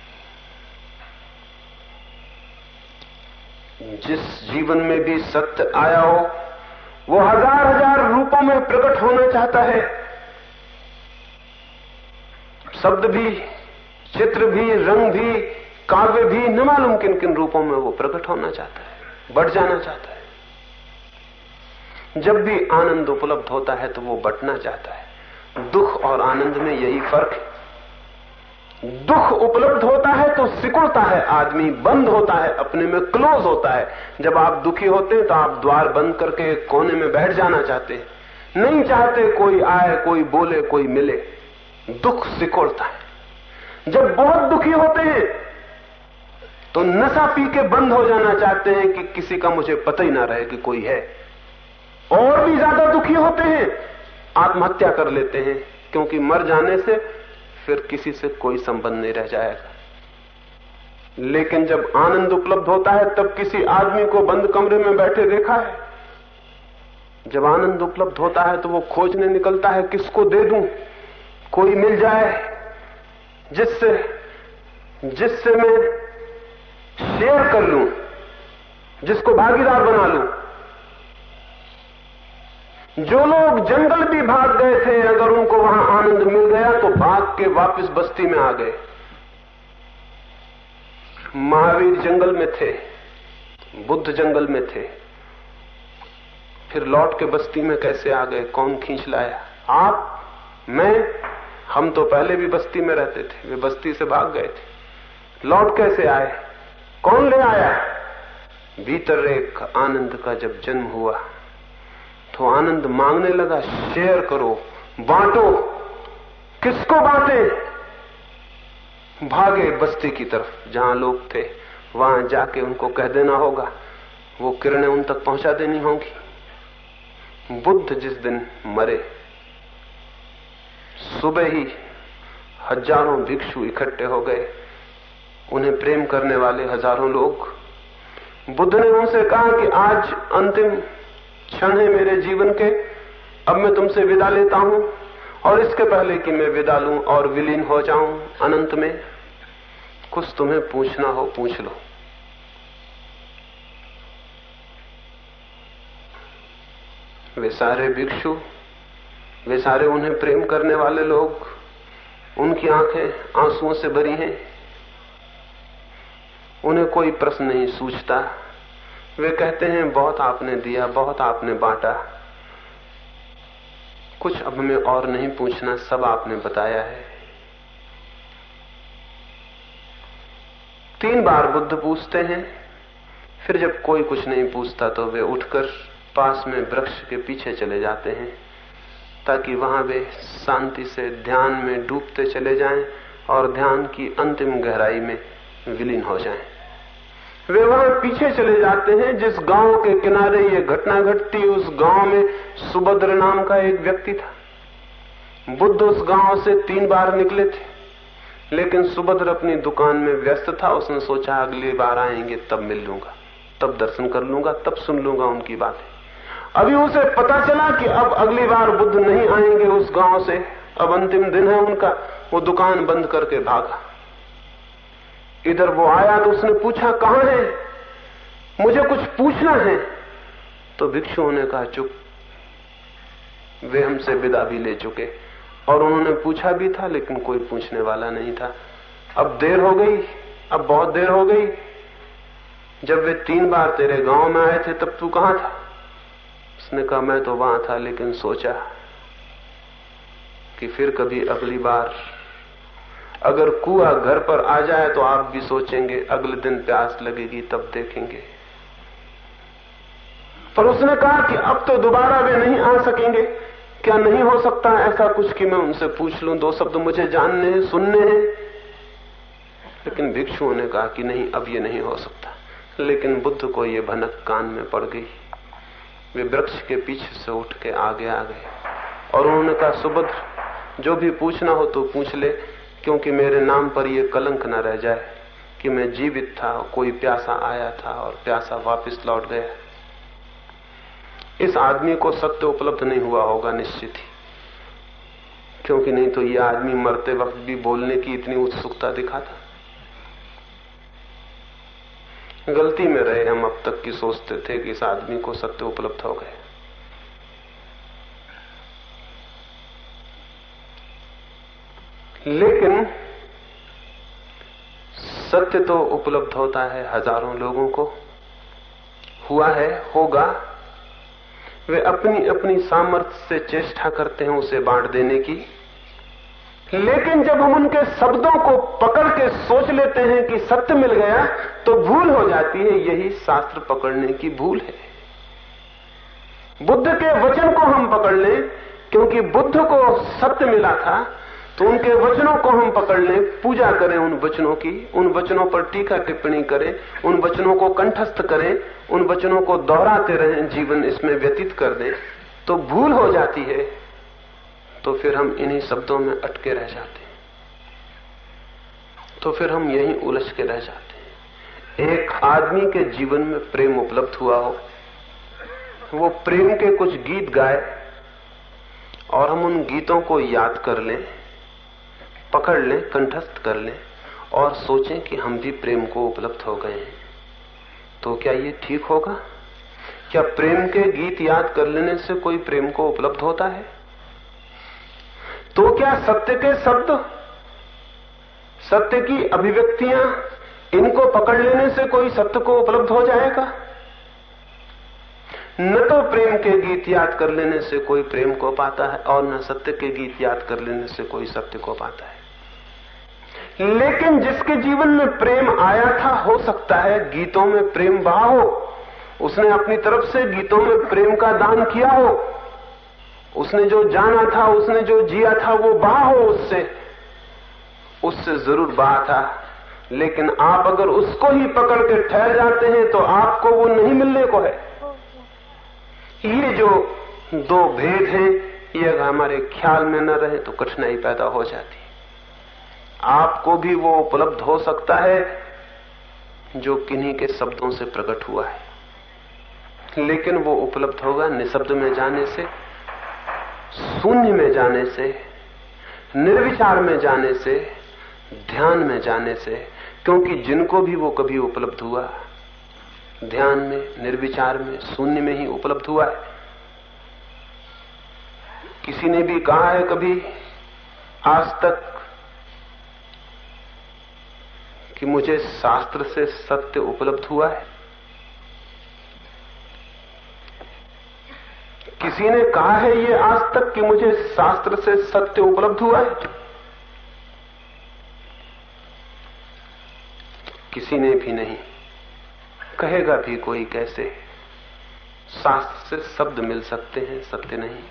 जिस जीवन में भी सत्य आया हो, वो हज़ार हज़ार रूपों में प्रकट होना चाहता है। शब्द भी चित्र भी, रंग भी, काव्य भी, न मालूम किन किन रूपों में वो प्रकट होना चाहता है, बढ़ जाना चाहता है। जब भी आनंद उपलब्ध होता है तो वो बटना चाहता है। दुख और आनंद में यही फ़र्क है। दुख उपलब्ध होता है तो सिकुड़ता है, आदमी बंद होता है, अपने में क्लोज होता है। जब आप दुखी होते हैं तो आप द्वार बंद करके कोने में बैठ जाना चाहते हैं। नहीं चाहते कोई आए, कोई बोले, कोई मिले। दुख सिकुड़ता है। जब बहुत दुखी होते हैं तो नशा पी के बंद हो जाना चाहते हैं कि किसी का मुझे पता ही ना रहे कि कोई है। और भी ज़्यादा दुखी होते हैं, आत्महत्या कर लेते हैं, क्योंकि मर जाने से फिर किसी से कोई संबंध नहीं रह जाएगा। लेकिन जब आनंद उपलब्ध होता है, तब किसी आदमी को बंद कमरे में बैठे देखा है। जब आनंद उपलब्ध होता है तो वो खोजने निकलता है, किसको दे दूँ? कोई मिल जाए जिससे जिससे मैं शेयर कर लूँ, जिसको भागीदार बना लूँ। जो लोग जंगल भी भाग गए थे, अगर उनको वहाँ आनंद मिल गया तो भाग के वापस बस्ती में आ गए। महावीर जंगल में थे, बुद्ध जंगल में थे। फिर लौट के बस्ती में कैसे आ गए? कौन खींच लाया? आप, मैं हम तो पहले भी बस्ती में रहते थे, वे बस्ती से भाग गए थे। लौट कैसे आए? कौन ले आया? भीतर एक आनंद का जब जन्म हुआ तो आनंद मांगने लगा, शेयर करो, बांटो। किसको बांटे? भागे बस्ती की तरफ़, जहाँ लोग थे, वहाँ जाके उनको कह देना होगा, वो किरणें उन तक पहुँचा देनी होंगी। बुद्ध जिस दिन मरे सुबह ही हज़ारों भिक्षु इकट्ठे हो गए। उन्हें प्रेम करने वाले हज़ारों लोग। बुद्ध ने उनसे कहा कि आज अंतिम क्षण है मेरे जीवन के। अब मैं तुमसे विदा लेता हूँ और इसके पहले कि मैं विदा लू और विलीन हो जाऊँ अनंत में, कुछ तुम्हें पूछना हो पूछ लो। वे सारे भिक्षु वे सारे उन्हें प्रेम करने वाले लोग, उनकी आँखें आंसुओं से भरी हैं। उन्हें कोई प्रश्न नहीं सूझता। वे कहते हैं, बहुत आपने दिया, बहुत आपने बांटा। कुछ अब हमें और नहीं पूछना, सब आपने बताया है। तीन बार बुद्ध पूछते हैं, फिर जब कोई कुछ नहीं पूछता तो वे उठकर पास में वृक्ष के पीछे चले जाते हैं। ताकि वहाँ वे शांति से ध्यान में डूबते चले जाएँ और ध्यान की अंतिम गहराई में विलीन हो जाएँ। वे वहाँ पीछे चले जाते हैं, जिस गाँव के किनारे ये घटना घटती, उस गाँव में सुभद्र नाम का एक व्यक्ति था। बुद्ध उस गाँव से तीन बार निकले थे, लेकिन सुभद्र अपनी दुकान में व्यस्त था। उसने सोचा, अगली बार आएँगे, तब मिल लूँगा, तब दर्शन कर लूँगा, तब सुन लूँगा उनकी बातें। अभी उसे पता चला कि अब अगली बार बुद्ध नहीं आएँगे उस गाँव से। अब अंतिम दिन है उनका। वो दुकान बंद करके भागा। इधर वो आया तो उसने पूछा, कहाँ है? मुझे कुछ पूछना है। तो भिक्षुओं ने कहा, चुप। वे हमसे विदा भी ले चुके। और उन्होंने पूछा भी था, लेकिन कोई पूछने वाला नहीं था। अब देर हो गई, अब बहुत देर हो गई। जब वे तीन बार तेरे गाँव में आए थे, तब तू कहाँ था? उसने कहा, मैं तो वहाँ था लेकिन सोचा कि फिर कभी अगली बार अगर कुआ घर पर आ जाए तो आप भी सोचेंगे, अगले दिन प्यास लगेगी, तब देखेंगे। पर उसने कहा कि अब तो दोबारा वे नहीं आ सकेंगे। क्या नहीं हो सकता ऐसा कुछ कि मैं उनसे पूछ लूँ? दो शब्द मुझे जानने हैं सुनने हैं। लेकिन भिक्षुओं ने कहा कि नहीं, अब ये नहीं हो सकता। लेकिन बुद्ध को ये भनक कान में पड़ गई। वे वृक्ष के पीछे से उठ के आगे आ गए। और उन्होंने कहा, सुभद्र, जो भी पूछना हो तो पूछ ले, क्योंकि मेरे नाम पर यह कलंक न रह जाए कि मैं जीवित था, कोई प्यासा आया था और प्यासा वापस लौट गया। इस आदमी को सत्य उपलब्ध नहीं हुआ होगा निश्चित ही, क्योंकि नहीं तो ये आदमी मरते वक्त भी बोलने की इतनी उत्सुकता दिखाता। गलती में रहे हम अब तक की सोचते थे कि इस आदमी को सत्य उपलब्ध हो गए लेकिन सत्य तो उपलब्ध होता है हज़ारों लोगों को। हुआ है, होगा। वे अपनी अपनी सामर्थ्य से चेष्टा करते हैं उसे बांट देने की। लेकिन जब हम उनके शब्दों को पकड़ के सोच लेते हैं कि सत्य मिल गया तो भूल हो जाती है, यही शास्त्र पकड़ने की भूल है। बुद्ध के वचन को हम पकड़ लें, क्योंकि बुद्ध को सत्य मिला था तो उनके वचनों को हम पकड़ लें, पूजा करें उन वचनों की, उन वचनों पर टीका टिप्पणी करें, उन वचनों को कंठस्थ करें, उन वचनों को दोहराते रहें, जीवन इसमें व्यतीत कर दें तो भूल हो जाती है। तो फिर हम इन्हीं शब्दों में अटके रह जाते हैं। तो फिर हम यहीं उलझ के रह जाते हैं। एक आदमी के जीवन में प्रेम उपलब्ध हुआ हो, वो प्रेम के कुछ गीत गाए और हम उन गीतों को याद कर लें, पकड़ लें, कंठस्थ कर लें और सोचें कि हम भी प्रेम को उपलब्ध हो गए हैं। तो क्या ये ठीक होगा? क्या प्रेम के गीत याद कर लेने से कोई प्रेम को उपलब्ध होता है? तो क्या सत्य के शब्द, सत्य की अभिव्यक्तियाँ, इनको पकड़ लेने से कोई सत्य को उपलब्ध हो जाएगा? न तो प्रेम के गीत याद कर लेने से कोई प्रेम को पाता है, और न सत्य के गीत याद कर लेने से कोई सत्य को पाता है। लेकिन जिसके जीवन में प्रेम आया था, हो सकता है गीतों में प्रेम बहा हो, उसने अपनी तरफ़ से गीतों में प्रेम का दान किया हो उसने जो जाना था, उसने जो जिया था, वो बहा हो उससे। उससे ज़रूर बहा था। लेकिन आप अगर उसको ही पकड़ के ठहर जाते हैं तो आपको वो नहीं मिलने को है। ये जो दो भेद हैं, ये अगर हमारे ख्याल में न रहे तो कठिनाई पैदा हो जाती आपको भी वो उपलब्ध हो सकता है, जो किन्हीं के शब्दों से प्रकट हुआ है। लेकिन वो उपलब्ध होगा निशब्द में जाने से। शून्य में जाने से, निर्विचार में जाने से, ध्यान में जाने से, क्योंकि जिनको भी वो कभी उपलब्ध हुआ, ध्यान में, निर्विचार में, शून्य में ही उपलब्ध हुआ है। किसी ने भी कहा है कभी, आज तक, कि मुझे शास्त्र से सत्य उपलब्ध हुआ है? किसी ने कहा है ये आज तक कि मुझे शास्त्र से सत्य उपलब्ध हुआ है? किसी ने भी नहीं। कहेगा भी कोई कैसे? शास्त्र से शब्द मिल सकते हैं, सत्य नहीं।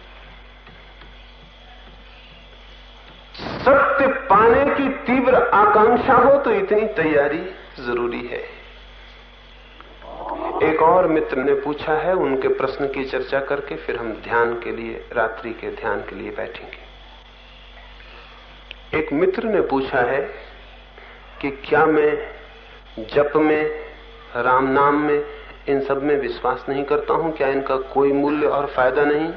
सत्य पाने की तीव्र आकांक्षा हो तो इतनी तैयारी ज़रूरी है। एक और मित्र ने पूछा है, उनके प्रश्न की चर्चा करके फिर हम ध्यान के लिए, रात्रि के ध्यान के लिए बैठेंगे। एक मित्र ने पूछा है कि क्या मैं जप में, राम नाम में, इन सब में विश्वास नहीं करता हूँ? क्या इनका कोई मूल्य और फ़ायदा नहीं?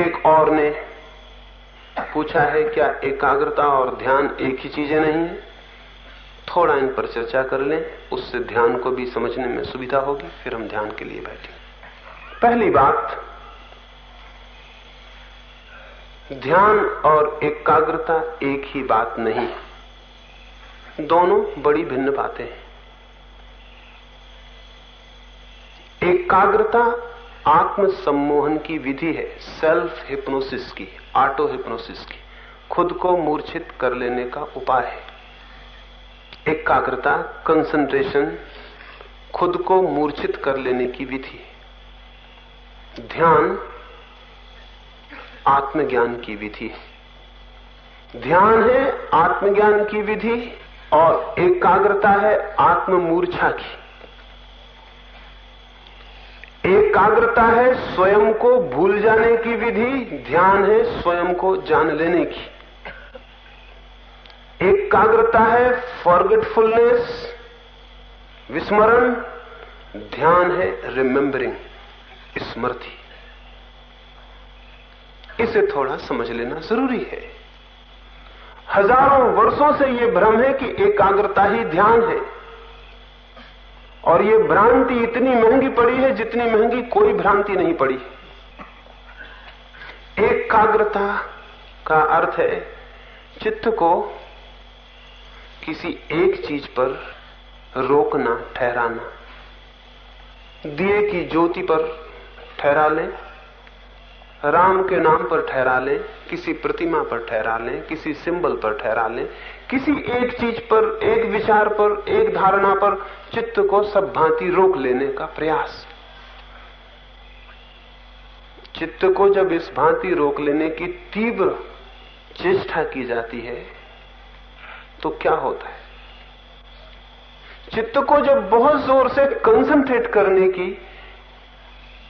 एक और ने पूछा है, क्या एकाग्रता और ध्यान एक ही चीज़ें नहीं है? थोड़ा इन पर चर्चा कर लें, उससे ध्यान को भी समझने में सुविधा होगी, फिर हम ध्यान के लिए बैठे पहली बात, ध्यान और एकाग्रता एक ही बात नहीं, दोनों बड़ी भिन्न बातें हैं। एकाग्रता आत्म सम्मोहन की विधि है सेल्फ हिप्नोसिस की ऑटो हिप्नोसिस की, खुद को मूर्छित कर लेने का उपाय है। एकाग्रता कंसंट्रेशन खुद को मूर्छित कर लेने की विधि। ध्यान आत्मज्ञान की विधि। ध्यान है आत्मज्ञान की विधि और एकाग्रता है आत्ममूर्छा की। एकाग्रता है स्वयं को भूल जाने की विधि, ध्यान है स्वयं को जान लेने की। एकाग्रता है फॉरगेटफुलनेस विस्मरण, ध्यान है रिमेम्बरिंग स्मृति। इसे थोड़ा समझ लेना ज़रूरी है। हज़ारों वर्षों से यह भ्रम है कि एकाग्रता ही ध्यान है। और ये भ्रांति इतनी महँगी पड़ी है जितनी महँगी कोई भ्रांति नहीं पड़ी। एकाग्रता का अर्थ है चित्त को किसी एक चीज़ पर रोकना, ठहराना। दिए की ज्योति पर ठहरा लें, राम के नाम पर ठहरा लें, किसी प्रतिमा पर ठहरा लें, किसी सिंबल पर ठहरा लें, किसी एक चीज़ पर, एक विचार पर, एक धारणा पर चित्त को सब भांति रोक लेने का प्रयास। चित्त को जब इस भांति रोक लेने की तीव्र चेष्टा की जाती है तो क्या होता है? चित्त को जब बहुत ज़ोर से कंसंट्रेट करने की,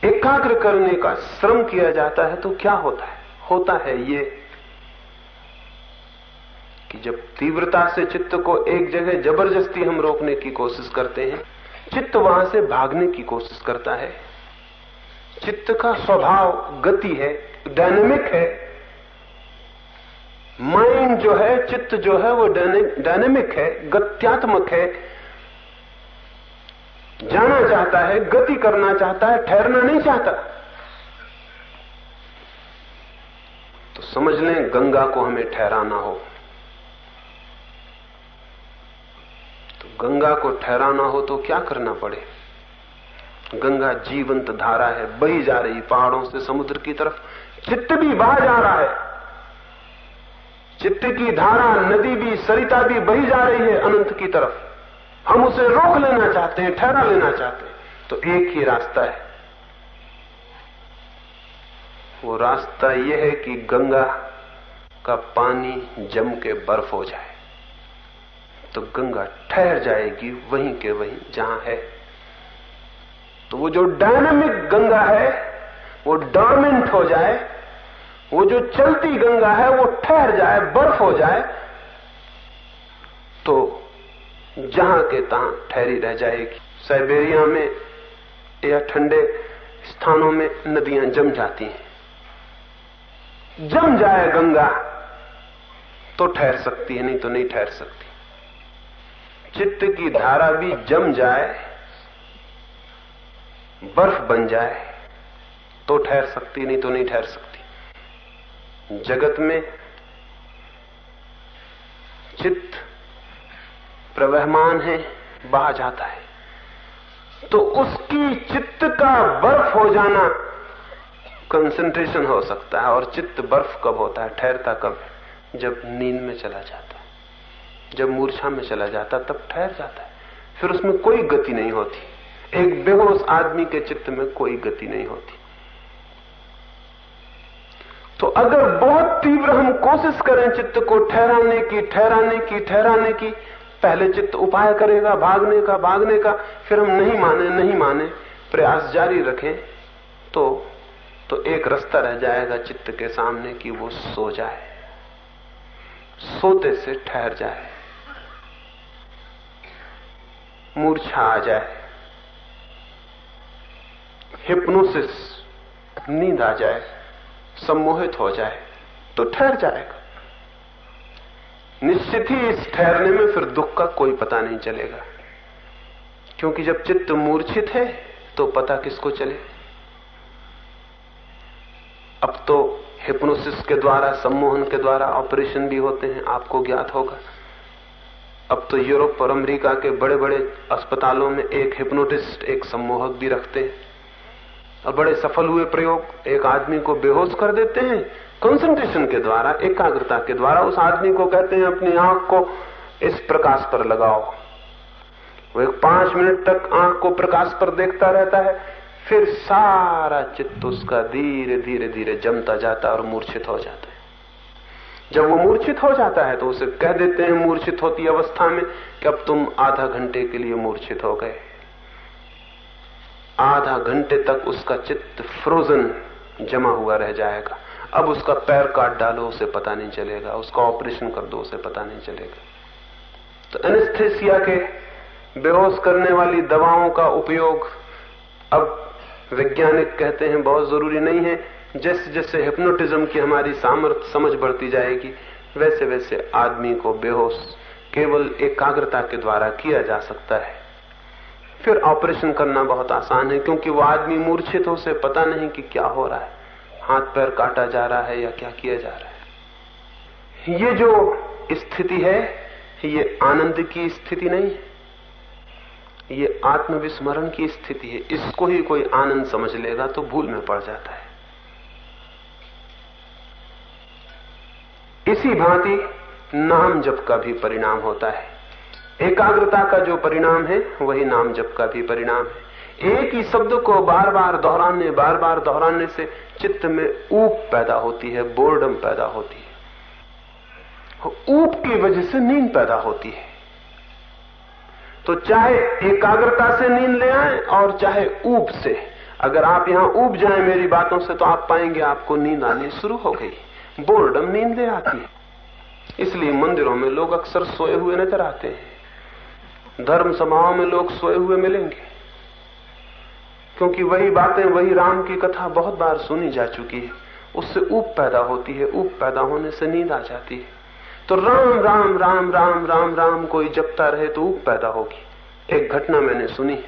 एकाग्र करने का श्रम किया जाता है तो क्या होता है? होता है ये कि जब तीव्रता से चित्त को एक जगह ज़बरदस्ती हम रोकने की कोशिश करते हैं, चित्त वहाँ से भागने की कोशिश करता है। चित्त का स्वभाव, गति है डायनेमिक है माइंड जो है, चित्त जो है, वो डायनेमिक है, गत्यात्मक है। जाना चाहता है, गति करना चाहता है, ठहरना नहीं चाहता। तो समझ लें, गंगा को हमें ठहराना हो। तो गंगा को ठहराना हो तो क्या करना पड़े? गंगा जीवंत धारा है, बही जा रही पहाड़ों से समुद्र की तरफ़। चित्त भी बहा जा रहा है। चित्त की धारा, नदी भी, सरिता भी बही जा रही है अनंत की तरफ़। हम उसे रोक लेना चाहते हैं, ठहरा लेना चाहते हैं। तो एक ही रास्ता है। वो रास्ता यह है कि गंगा का पानी जम के बर्फ़ हो जाए। तो गंगा ठहर जाएगी वहीं के वहीं, जहाँ है। तो वो जो डायनामिक गंगा है, वो डॉर्मेंट हो जाए। वो जो चलती गंगा है, वो ठहर जाए, बर्फ़ हो जाए तो जहाँ के तहां ठहरी रह जाएगी। साइबेरिया में या ठंडे स्थानों में नदियाँ जम जाती हैं। जम जाए गंगा तो ठहर सकती है, नहीं तो नहीं ठहर सकती। चित्त की धारा भी जम जाए, बर्फ़ बन जाए तो ठहर सकती, नहीं तो नहीं ठहर सकती। जगत में चित्त प्रवहमान है, बहा जाता है। तो उसकी चित्त का बर्फ़ हो जाना कंसंट्रेशन हो सकता है, और चित्त बर्फ़ कब होता है? ठहरता कब जब नींद में चला जाता है। जब मूर्छा में चला जाता तब ठहर जाता है। फिर उसमें कोई गति नहीं होती। एक बेहोश आदमी के चित्त में कोई गति नहीं होती। तो अगर बहुत तीव्र हम कोशिश करें चित्त को ठहराने की ठहराने की ठहराने की, पहले चित्त उपाय करेगा, भागने का भागने का, फिर हम नहीं माने नहीं माने, प्रयास जारी रखें तो तो एक रास्ता रह जाएगा चित्त के सामने कि वो सो जाए, सोते से ठहर जाए, मूर्छा आ जाए, हिप्नोसिस, नींद आ जाए। सम्मोहित हो जाए तो ठहर जाएगा। निश्चित ही इस ठहरने में फिर दुख का कोई पता नहीं चलेगा। क्योंकि जब चित्त मूर्छित है तो पता किसको चले? अब तो हिप्नोसिस के द्वारा, सम्मोहन के द्वारा ऑपरेशन भी होते हैं, आपको ज्ञात होगा। अब तो यूरोप और अमेरिका के बड़े बड़े अस्पतालों में एक हिप्नोटिस्ट, एक सम्मोहक भी रखते हैं। और बड़े सफल हुए प्रयोग। एक आदमी को बेहोश कर देते हैं कंसंट्रेशन के द्वारा, एकाग्रता के द्वारा, उस आदमी को कहते हैं, अपनी आँख को इस प्रकाश पर लगाओ। वो एक पाँच मिनट तक आँख को प्रकाश पर देखता रहता है, फिर सारा चित्त उसका धीरे धीरे धीरे जमता जाता और मूर्छित हो जाता है। जब वो मूर्छित हो जाता है तो उसे कह देते हैं, मूर्छित होती अवस्था में कि अब तुम आधा घंटे के लिए मूर्छित हो गए। आधा घंटे तक उसका चित्त फ्रोजन जमा हुआ रह जाएगा। अब उसका पैर काट डालो, उसे पता नहीं चलेगा। उसका ऑपरेशन कर दो, उसे पता नहीं चलेगा। तो एनेस्थेसिया के बेहोश करने वाली दवाओं का उपयोग अब वैज्ञानिक कहते हैं बहुत ज़रूरी नहीं है। जैसे जैसे हिप्नोटिज्म की हमारी सामर्थ्य समझ बढ़ती जाएगी वैसे वैसे आदमी को बेहोश केवल एकाग्रता के द्वारा किया जा सकता है। फिर ऑपरेशन करना बहुत आसान है, क्योंकि वो आदमी मूर्छित हो से पता नहीं कि क्या हो रहा है। हाथ पैर काटा जा रहा है या क्या किया जा रहा है। ये जो स्थिति है, ये आनंद की स्थिति नहीं है। ये आत्मविस्मरण की स्थिति है। इसको ही कोई आनंद समझ लेगा तो भूल में पड़ जाता है। इसी भांति नाम जप का भी परिणाम होता है। एकाग्रता का जो परिणाम है, वही नाम जप का भी परिणाम है। एक ही शब्द को बार बार दोहराने बार बार दोहराने से चित्त में ऊप पैदा होती है, बोर्डम पैदा होती है। ऊप की वजह से नींद पैदा होती है। तो चाहे एकाग्रता से नींद ले आए और चाहे ऊप से। अगर आप यहाँ ऊब जाए मेरी बातों से तो आप पाएँगे आपको नींद आनी शुरू हो गई। बोर्डम नींद ले आती है। इसलिए मंदिरों में लोग अक्सर सोए हुए नज़र आते हैं। धर्म सभाओं में लोग सोए हुए मिलेंगे। क्योंकि वही बातें, वही राम की कथा बहुत बार सुनी जा चुकी है। उससे ऊप पैदा होती है ऊप पैदा होने से नींद आ जाती है। तो राम राम राम राम राम राम कोई जपता रहे तो ऊप पैदा होगी। एक घटना मैंने सुनी।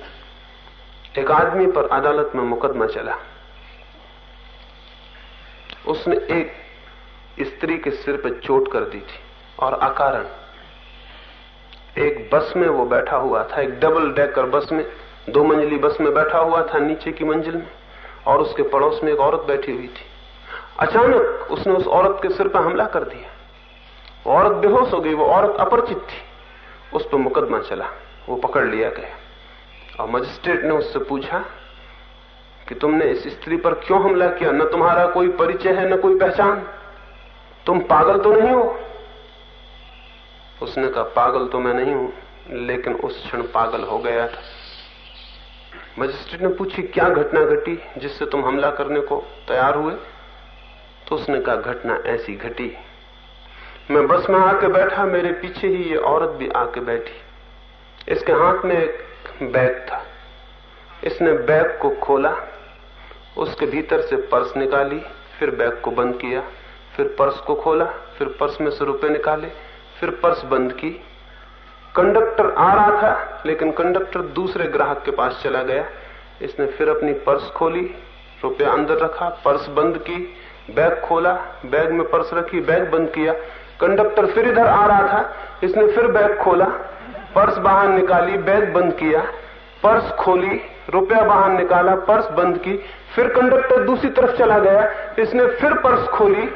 एक आदमी पर अदालत में मुकदमा चला। उसने एक स्त्री के सिर पर चोट कर दी थी और अकारण एक बस में वो बैठा हुआ था, एक डबल डेकर बस में, दो मंजिली बस में बैठा हुआ था नीचे की मंजिल में, और उसके पड़ोस में एक औरत बैठी हुई थी। अचानक उसने उस औरत के सिर पर हमला कर दिया। औरत बेहोश हो गई, वो औरत अपरिचित थी। उस पर मुकदमा चला, वो पकड़ लिया गया। और मजिस्ट्रेट ने उससे पूछा कि तुमने इस स्त्री पर क्यों हमला किया? न तुम्हारा कोई परिचय है, न कोई पहचान। तुम पागल तो नहीं हो? उसने कहा, पागल तो मैं नहीं हूँ, लेकिन उस क्षण पागल हो गया था। मजिस्ट्रेट ने पूछी, क्या घटना घटी जिससे तुम हमला करने को तैयार हुए? तो उसने कहा, घटना ऐसी घटी। मैं बस में आके बैठा, मेरे पीछे ही ये औरत भी आके बैठी। इसके हाथ में एक बैग था। इसने बैग को खोला, उसके भीतर से पर्स निकाली, फिर बैग को बंद किया, फिर पर्स को खोला, फिर पर्स में से रुपए निकाले फिर पर्स बंद की। कंडक्टर आ रहा था, लेकिन कंडक्टर दूसरे ग्राहक के पास चला गया। इसने फिर अपनी पर्स खोली, रुपया अंदर रखा, पर्स बंद की, बैग खोला, बैग में पर्स रखी, बैग बंद किया। कंडक्टर फिर इधर आ रहा था, इसने फिर बैग खोला, पर्स बाहर निकाली, बैग बंद किया। पर्स खोली, रुपया बाहर निकाला, पर्स बंद की, फिर कंडक्टर दूसरी तरफ़ चला गया। इसने फिर पर्स खोली,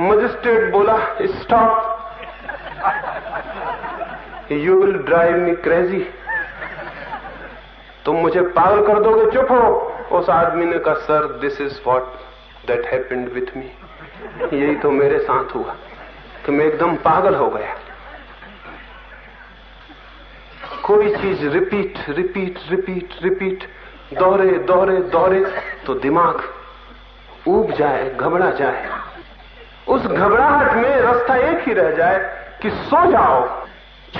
मजिस्ट्रेट बोला, stop. You will drive me crazy तुम मुझे पागल कर दोगे, चुप हो। उस आदमी ने कहा sir this is what that happened with me यही तो मेरे साथ हुआ। कि मैं एकदम पागल हो गया। कोई चीज़ रिपीट रिपीट रिपीट रिपीट दोहरे दोहरे दोहरे तो दिमाग ऊब जाए, घबरा जाए। उस घबराहट में रास्ता एक ही रह जाए। कि सो जाओ।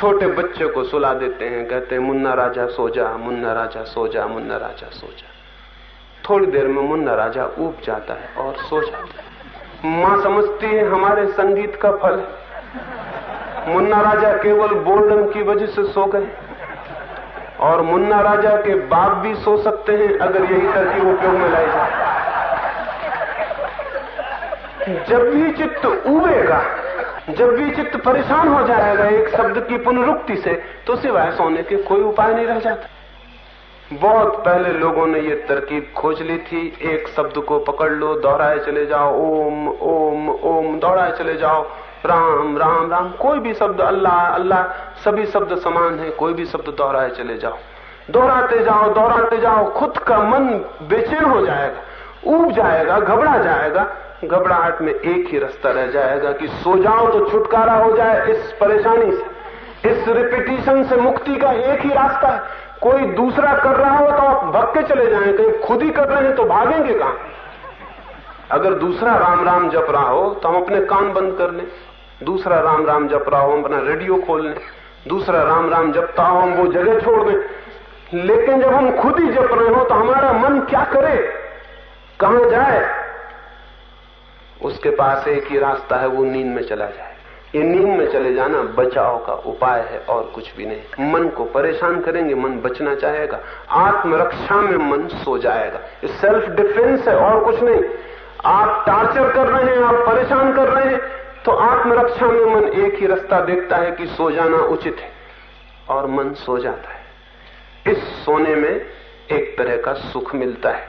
छोटे बच्चे को सुला देते हैं, कहते हैं, मुन्ना राजा सो जा, मुन्ना राजा सो जा, मुन्ना राजा सो जा। थोड़ी देर में मुन्ना राजा ऊब जाता है और सो जाता है। माँ समझती है हमारे संगीत का फल मुन्ना राजा केवल बोर्डम की वजह से सो गए। और मुन्ना राजा के बाप भी सो सकते हैं अगर यही तरकीब उपयोग में लाई जाए। जब भी चित्त उबेगा जब भी चित्त परेशान हो जाएगा एक शब्द की पुनरुक्ति से तो सिवाय सोने के कोई उपाय नहीं रह जाता। बहुत पहले लोगों ने ये तरकीब खोज ली थी, एक शब्द को पकड़ लो, दोहराए चले जाओ, ओम ओम ओम, दोहराए चले जाओ, राम राम राम, कोई भी शब्द अल्लाह अल्लाह, सभी शब्द समान है, कोई भी शब्द दोहराए चले जाओ। दोहराते जाओ दोहराते जाओ, खुद का मन बेचैन हो जाएगा, ऊब जाएगा, घबरा जाएगा घबराहट में एक ही रास्ता रह जाएगा कि सो जाओ तो छुटकारा हो जाए इस परेशानी से। इस रिपीटिशन से मुक्ति का एक ही रास्ता है। कोई दूसरा कर रहा हो तो आप भग के चले जाए, कहीं खुद ही कर रहे हैं तो भागेंगे कहाँ? अगर दूसरा राम राम जप रहा हो तो हम अपने कान बंद कर लें। दूसरा राम राम जप रहा हो हम अपना रेडियो खोल लें। दूसरा राम राम जपता हो हम वो जगह छोड़ दें। लेकिन जब हम खुद ही जप रहे हो तो हमारा मन क्या करे? कहाँ जाए? उसके पास एक ही रास्ता है, वो नींद में चला जाए। ये नींद में चले जाना बचाव का उपाय है और कुछ भी नहीं। मन को परेशान करेंगे, मन बचना चाहेगा। आत्मरक्षा में मन सो जाएगा। ये सेल्फ डिफेंस है और कुछ नहीं। आप टार्चर कर रहे हैं, आप परेशान कर रहे हैं तो आत्मरक्षा में मन एक ही रास्ता देखता है कि सो जाना उचित है और मन सो जाता है। इस सोने में एक तरह का सुख मिलता है।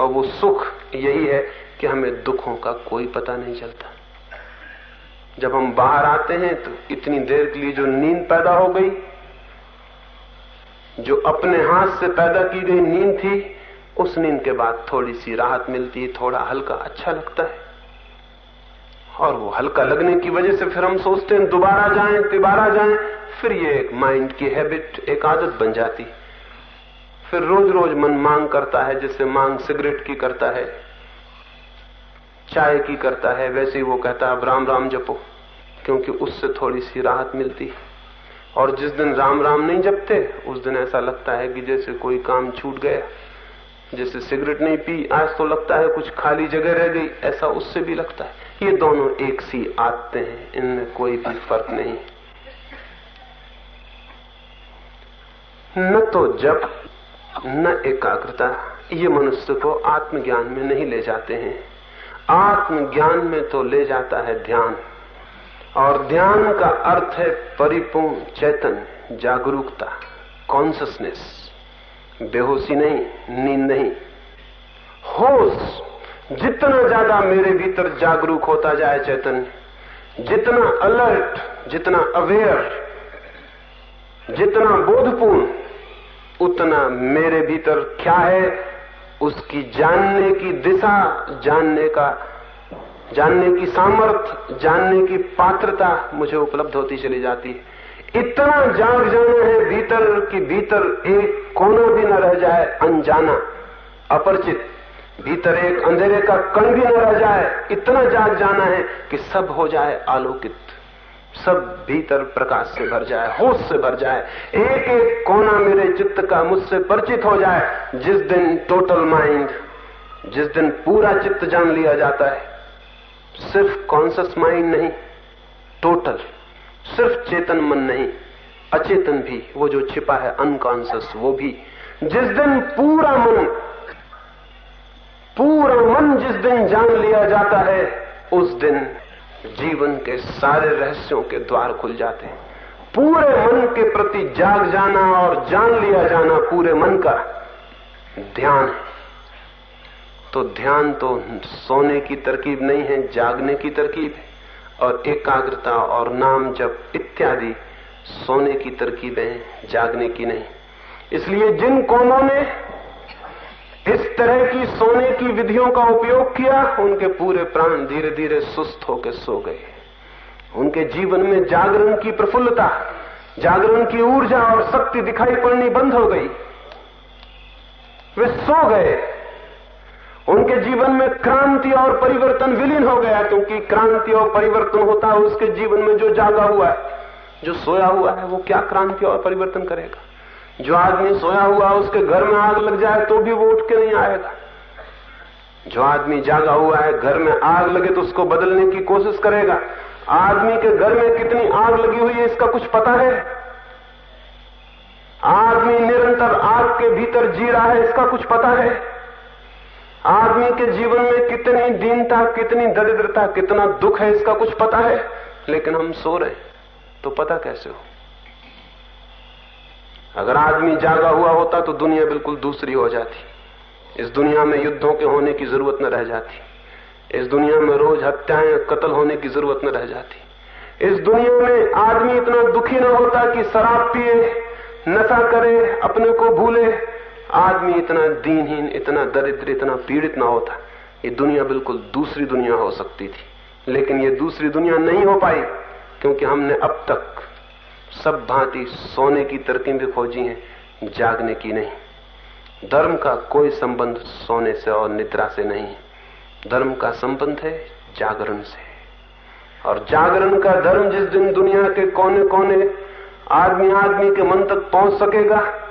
और वो सुख यही है कि हमें दुखों का कोई पता नहीं चलता। जब हम बाहर आते हैं तो इतनी देर के लिए जो नींद पैदा हो गई, जो अपने हाथ से पैदा की गई नींद थी, उस नींद के बाद थोड़ी सी राहत मिलती है, थोड़ा हल्का अच्छा लगता है। और वो हल्का लगने की वजह से फिर हम सोचते हैं, दोबारा जाएँ, तिबारा जाएँ, फिर ये एक माइंड की हैबिट एक आदत बन जाती। फिर रोज रोज मन मांग करता है, जैसे मांग सिगरेट की करता है। चाय की करता है, वैसे ही वो कहता है, अब राम राम जपो, क्योंकि उससे थोड़ी सी राहत मिलती और जिस दिन राम राम नहीं जपते, उस दिन ऐसा लगता है कि जैसे कोई काम छूट गया। जैसे सिगरेट नहीं पी, आज तो लगता है कुछ खाली जगह रह गई, ऐसा उससे भी लगता है। ये दोनों एक सी आते हैं, इनमें कोई भी फ़र्क नहीं न तो जब न एकाग्रता, ये मनुष्य को आत्मज्ञान में नहीं ले जाते हैं। आत्मज्ञान में तो ले जाता है ध्यान। और ध्यान का अर्थ है परिपूर्ण चैतन, जागरूकता कॉन्सियसनेस बेहोशी नहीं, नींद नहीं। होश, जितना ज़्यादा मेरे भीतर जागरूक होता जाए चैतन्य जितना अलर्ट जितना अवेयर जितना बोधपूर्ण, उतना मेरे भीतर क्या है? उसकी जानने की दिशा, जानने का, जानने की सामर्थ्य जानने की पात्रता मुझे उपलब्ध होती चली जाती है। इतना जाग जाना है भीतर कि भीतर एक कोना भी न रह जाए, अनजाना, अपरिचित। भीतर एक अंधेरे का कण भी न रह जाए, इतना जाग जाना है कि सब हो जाए आलोकित। सब भीतर प्रकाश से भर जाए, होश से भर जाए। एक एक कोना मेरे चित्त का मुझसे परिचित हो जाए। जिस दिन टोटल माइंड जिस दिन पूरा चित्त जान लिया जाता है, सिर्फ़ कॉन्सियस माइंड नहीं टोटल सिर्फ़ चेतन मन नहीं, अचेतन भी, वो जो छिपा है अनकॉन्सियस वो भी। जिस दिन पूरा मन पूरा मन जिस दिन जान लिया जाता है, उस दिन जीवन के सारे रहस्यों के द्वार खुल जाते हैं। पूरे मन के प्रति जाग जाना और जान लिया जाना पूरे मन का ध्यान तो ध्यान तो सोने की तरकीब नहीं है, जागने की तरकीब है। और एकाग्रता और नाम जब इत्यादि सोने की तरकीबें, जागने की नहीं। इसलिए जिन कौमों ने इस तरह की सोने की विधियों का उपयोग किया, उनके पूरे प्राण धीरे धीरे सुस्त होकर सो गए। उनके जीवन में जागरण की प्रफुल्लता, जागरण की ऊर्जा और शक्ति दिखाई पड़नी बंद हो गई। वे सो गए। उनके जीवन में क्रांति और परिवर्तन विलीन हो गया, क्योंकि क्रांति और परिवर्तन होता है उसके जीवन में जो जागा हुआ है, जो सोया हुआ है, वो क्या क्रांति और परिवर्तन करेगा? जो आदमी सोया हुआ उसके घर में आग लग जाए तो भी वो उठ के नहीं आएगा। जो आदमी जागा हुआ है घर में आग लगे तो उसको बदलने की कोशिश करेगा। आदमी के घर में कितनी आग लगी हुई है इसका कुछ पता है? आदमी निरंतर आग के भीतर जी रहा है इसका कुछ पता है? आदमी के जीवन में कितनी दीनता, कितनी दरिद्रता, कितना दुख है इसका कुछ पता है? लेकिन हम सो रहे तो पता कैसे हो? अगर आदमी जागा हुआ होता तो दुनिया बिल्कुल दूसरी हो जाती। इस दुनिया में युद्धों के होने की ज़रूरत न रह जाती। इस दुनिया में रोज हत्याएँ, कत्ल होने की ज़रूरत न रह जाती। इस दुनिया में आदमी इतना दुखी न होता कि शराब पिए, नशा करे, अपने को भूले। आदमी इतना दीनहीन, इतना दरिद्र, इतना पीड़ित ना होता। ये दुनिया बिल्कुल दूसरी दुनिया हो सकती थी। लेकिन ये दूसरी दुनिया नहीं हो पाई, क्योंकि हमने अब तक सब भांति सोने की तरकीबें खोजी हैं, जागने की नहीं। धर्म का कोई संबंध सोने से और निद्रा से नहीं। धर्म का संबंध है जागरण से। और जागरण का धर्म जिस दिन दुनिया के कोने कोने आदमी आदमी के मन तक पहुँच सकेगा,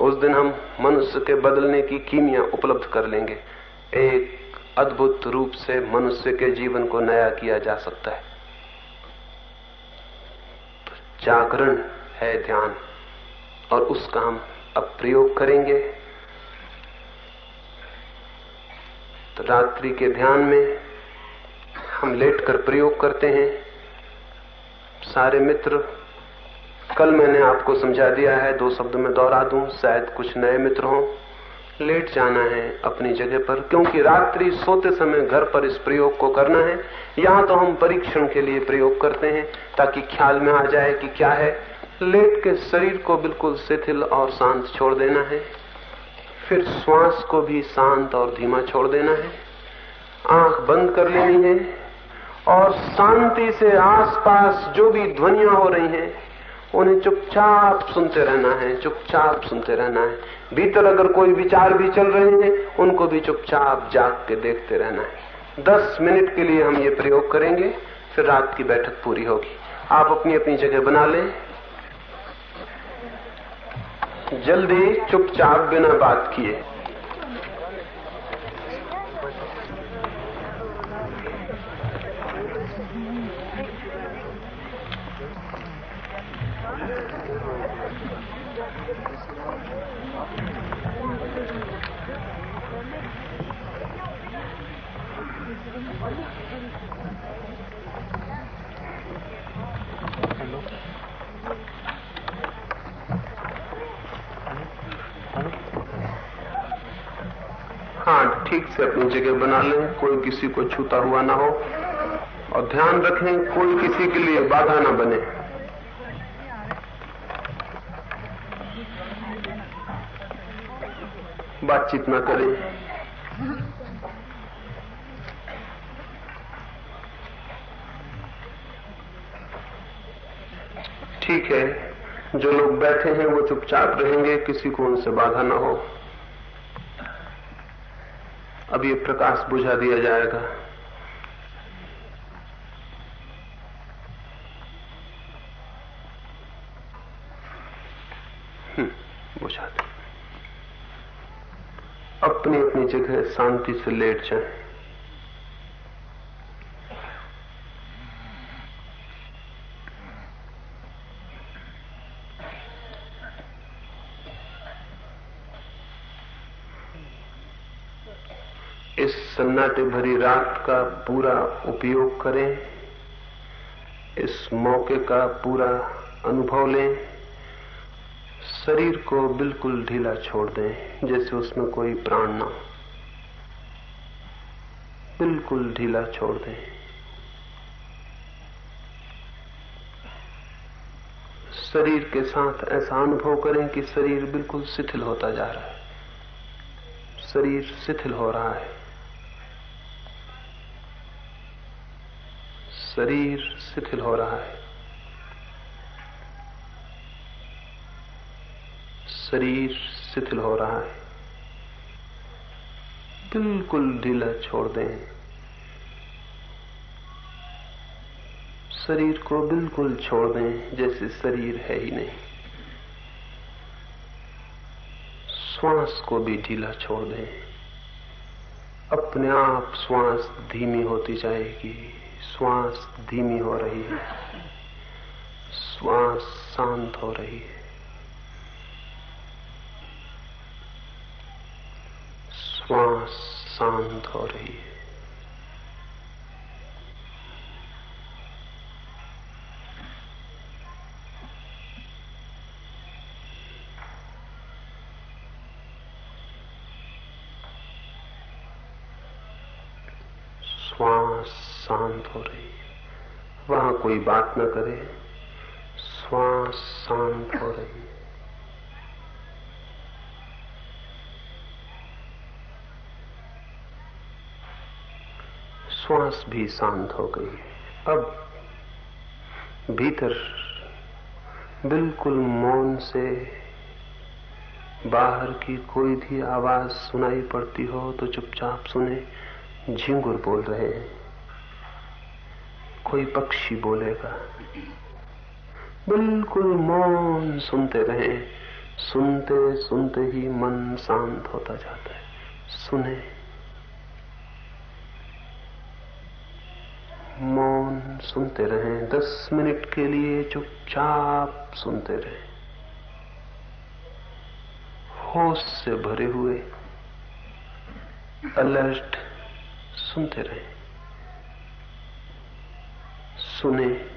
उस दिन हम मनुष्य के बदलने की कीमिया उपलब्ध कर लेंगे। एक अद्भुत रूप से मनुष्य के जीवन को नया किया जा सकता है। जागरण है ध्यान, और उसका हम अब प्रयोग करेंगे। तो रात्रि के ध्यान में हम लेटकर प्रयोग करते हैं। सारे मित्र, कल मैंने आपको समझा दिया है, दो शब्द में दोहरा दूँ, शायद कुछ नए मित्र हों। लेट जाना है अपनी जगह पर, क्योंकि रात्रि सोते समय घर पर इस प्रयोग को करना है। यहाँ तो हम परीक्षण के लिए प्रयोग करते हैं, ताकि ख्याल में आ जाए कि क्या है। लेट के शरीर को बिल्कुल शिथिल और शांत छोड़ देना है। फिर श्वास को भी शांत और धीमा छोड़ देना है। आँख बंद कर लेनी है। और शांति से आसपास जो भी ध्वनिया हो रही हैं उन्हें चुपचाप सुनते रहना है, चुपचाप सुनते रहना है। भीतर अगर कोई विचार भी चल रहे हैं, उनको भी चुपचाप जाग के देखते रहना है। दस मिनट के लिए हम ये प्रयोग करेंगे, फिर रात की बैठक पूरी होगी। आप अपनी अपनी जगह बना लें। जल्दी चुपचाप बिना बात किए हाँ ठीक से अपनी जगह बना लें, कोई किसी को छूता हुआ ना हो। और ध्यान रखें, कोई किसी के लिए बाधा ना बने। बातचीत ना करें। ठीक है, जो लोग बैठे हैं, वो चुपचाप रहेंगे, किसी को उनसे बाधा ना हो। अब ये प्रकाश बुझा दिया जाएगा। हम्म, बुझा दे। अपनी अपनी जगह शांति से लेट जाएँ इस सन्नाटे भरी रात का पूरा उपयोग करें। इस मौके का पूरा अनुभव लें। शरीर को बिल्कुल ढीला छोड़ दें, जैसे उसमें कोई प्राण ना हो। बिल्कुल ढीला छोड़ दें। शरीर के साथ ऐसा अनुभव करें कि शरीर बिल्कुल शिथिल होता जा रहा है। शरीर शिथिल हो रहा है। शरीर शिथिल हो रहा है। शरीर शिथिल हो रहा है। बिल्कुल ढीला छोड़ दें। शरीर को बिल्कुल छोड़ दें, जैसे शरीर है ही नहीं। श्वास को भी ढीला छोड़ दें। अपने आप श्वास धीमी होती जाएगी। श्वास धीमी हो रही है। श्वास शांत हो रही है। श्वास शांत हो रही है श्वास शांत हो रही है वहाँ कोई बात न करे, श्वास शांत हो रही। है श्वास भी शांत हो गई अब भीतर बिल्कुल मौन से बाहर की कोई भी आवाज़ सुनाई पड़ती हो तो चुपचाप सुने, झिंगुर बोल रहे हैं। कोई पक्षी बोलेगा। बिल्कुल मौन सुनते रहे। सुनते सुनते ही मन शांत होता जाता है। सुने। मौन सुनते रहे। दस मिनट के लिए चुपचाप सुनते रहे। होश से भरे हुए। अलर्ट सुनते रहे। सुने।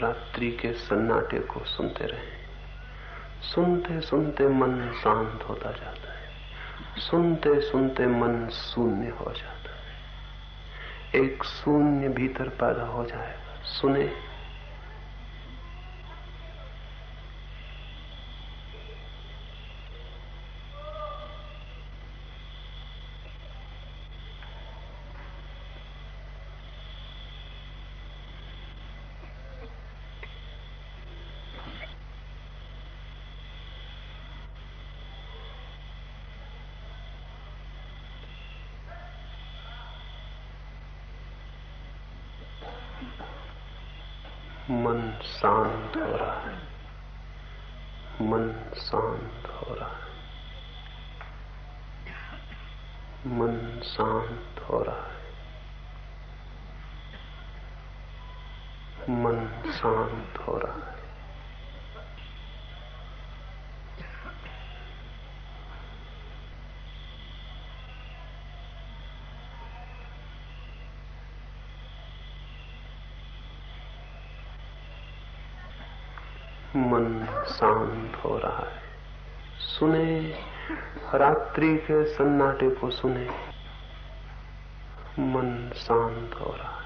रात्रि के सन्नाटे को सुनते रहे। सुनते सुनते मन शांत होता जाता है। सुनते सुनते मन शून्य हो जाता है। एक शून्य भीतर पैदा हो जाएगा। सुने। मन शांत हो रहा है। मन शांत हो रहा है। मन शांत हो रहा है। मन शांत हो रहा है। मन शांत हो रहा है। सुने, रात्रि के सन्नाटे को सुने, मन शांत हो रहा है।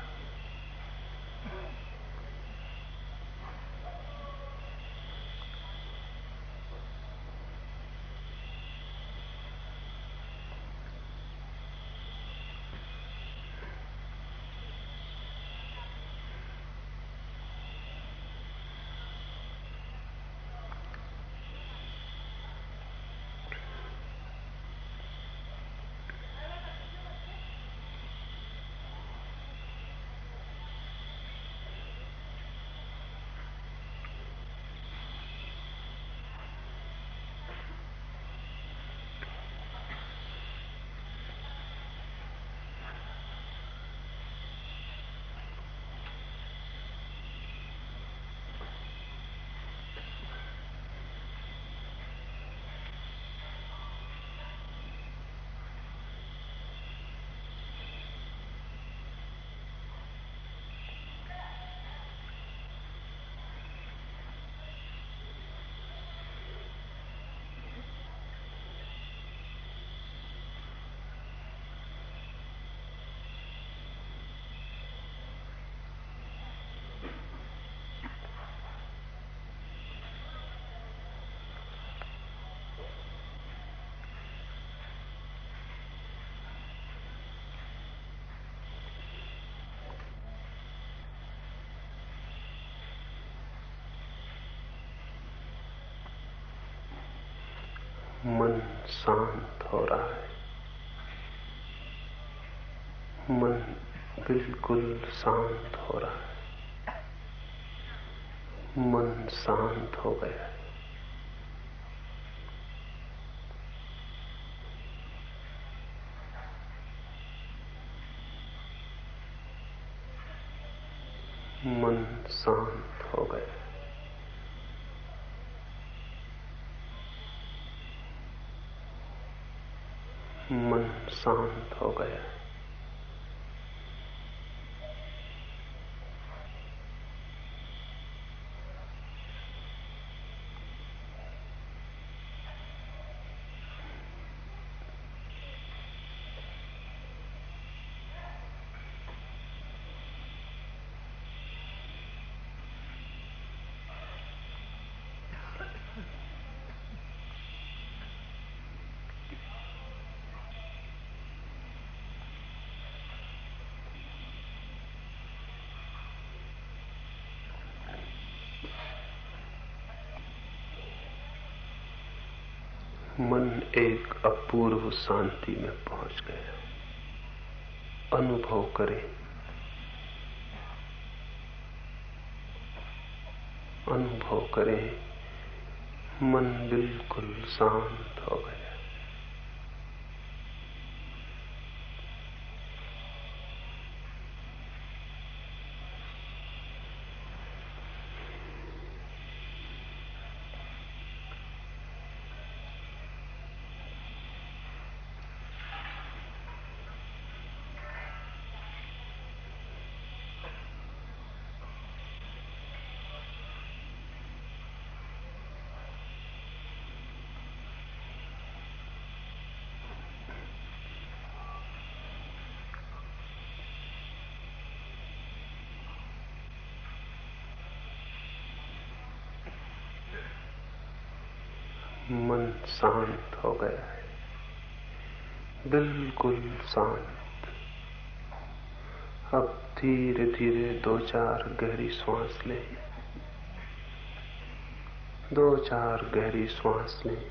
मन शांत हो रहा है। मन बिल्कुल शांत हो रहा है। मन शांत हो गया है। मन शांत मन एक अपूर्व शांति में पहुँच गया। अनुभव करें। अनुभव करें। मन बिल्कुल शांत हो गया मन शांत हो गया है। बिल्कुल शांत। अब धीरे धीरे दो चार गहरी श्वास लें। दो चार गहरी श्वास लें।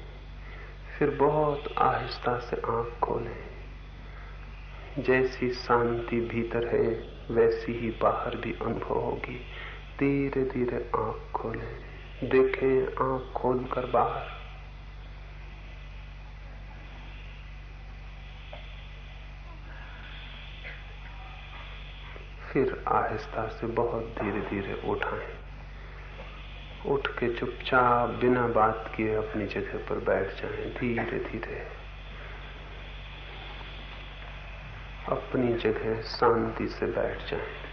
फिर बहुत आहिस्ता से आँख खोलें। जैसी शांति भीतर है, वैसी ही बाहर भी अनुभव होगी। धीरे धीरे आँख खोलें। देखें आँख खोलकर बाहर। फिर आहिस्ता से बहुत धीरे धीरे उठाए। उठ के चुपचाप बिना बात किए अपनी जगह पर बैठ जाएँ धीरे धीरे अपनी जगह शांति से बैठ जाएँ।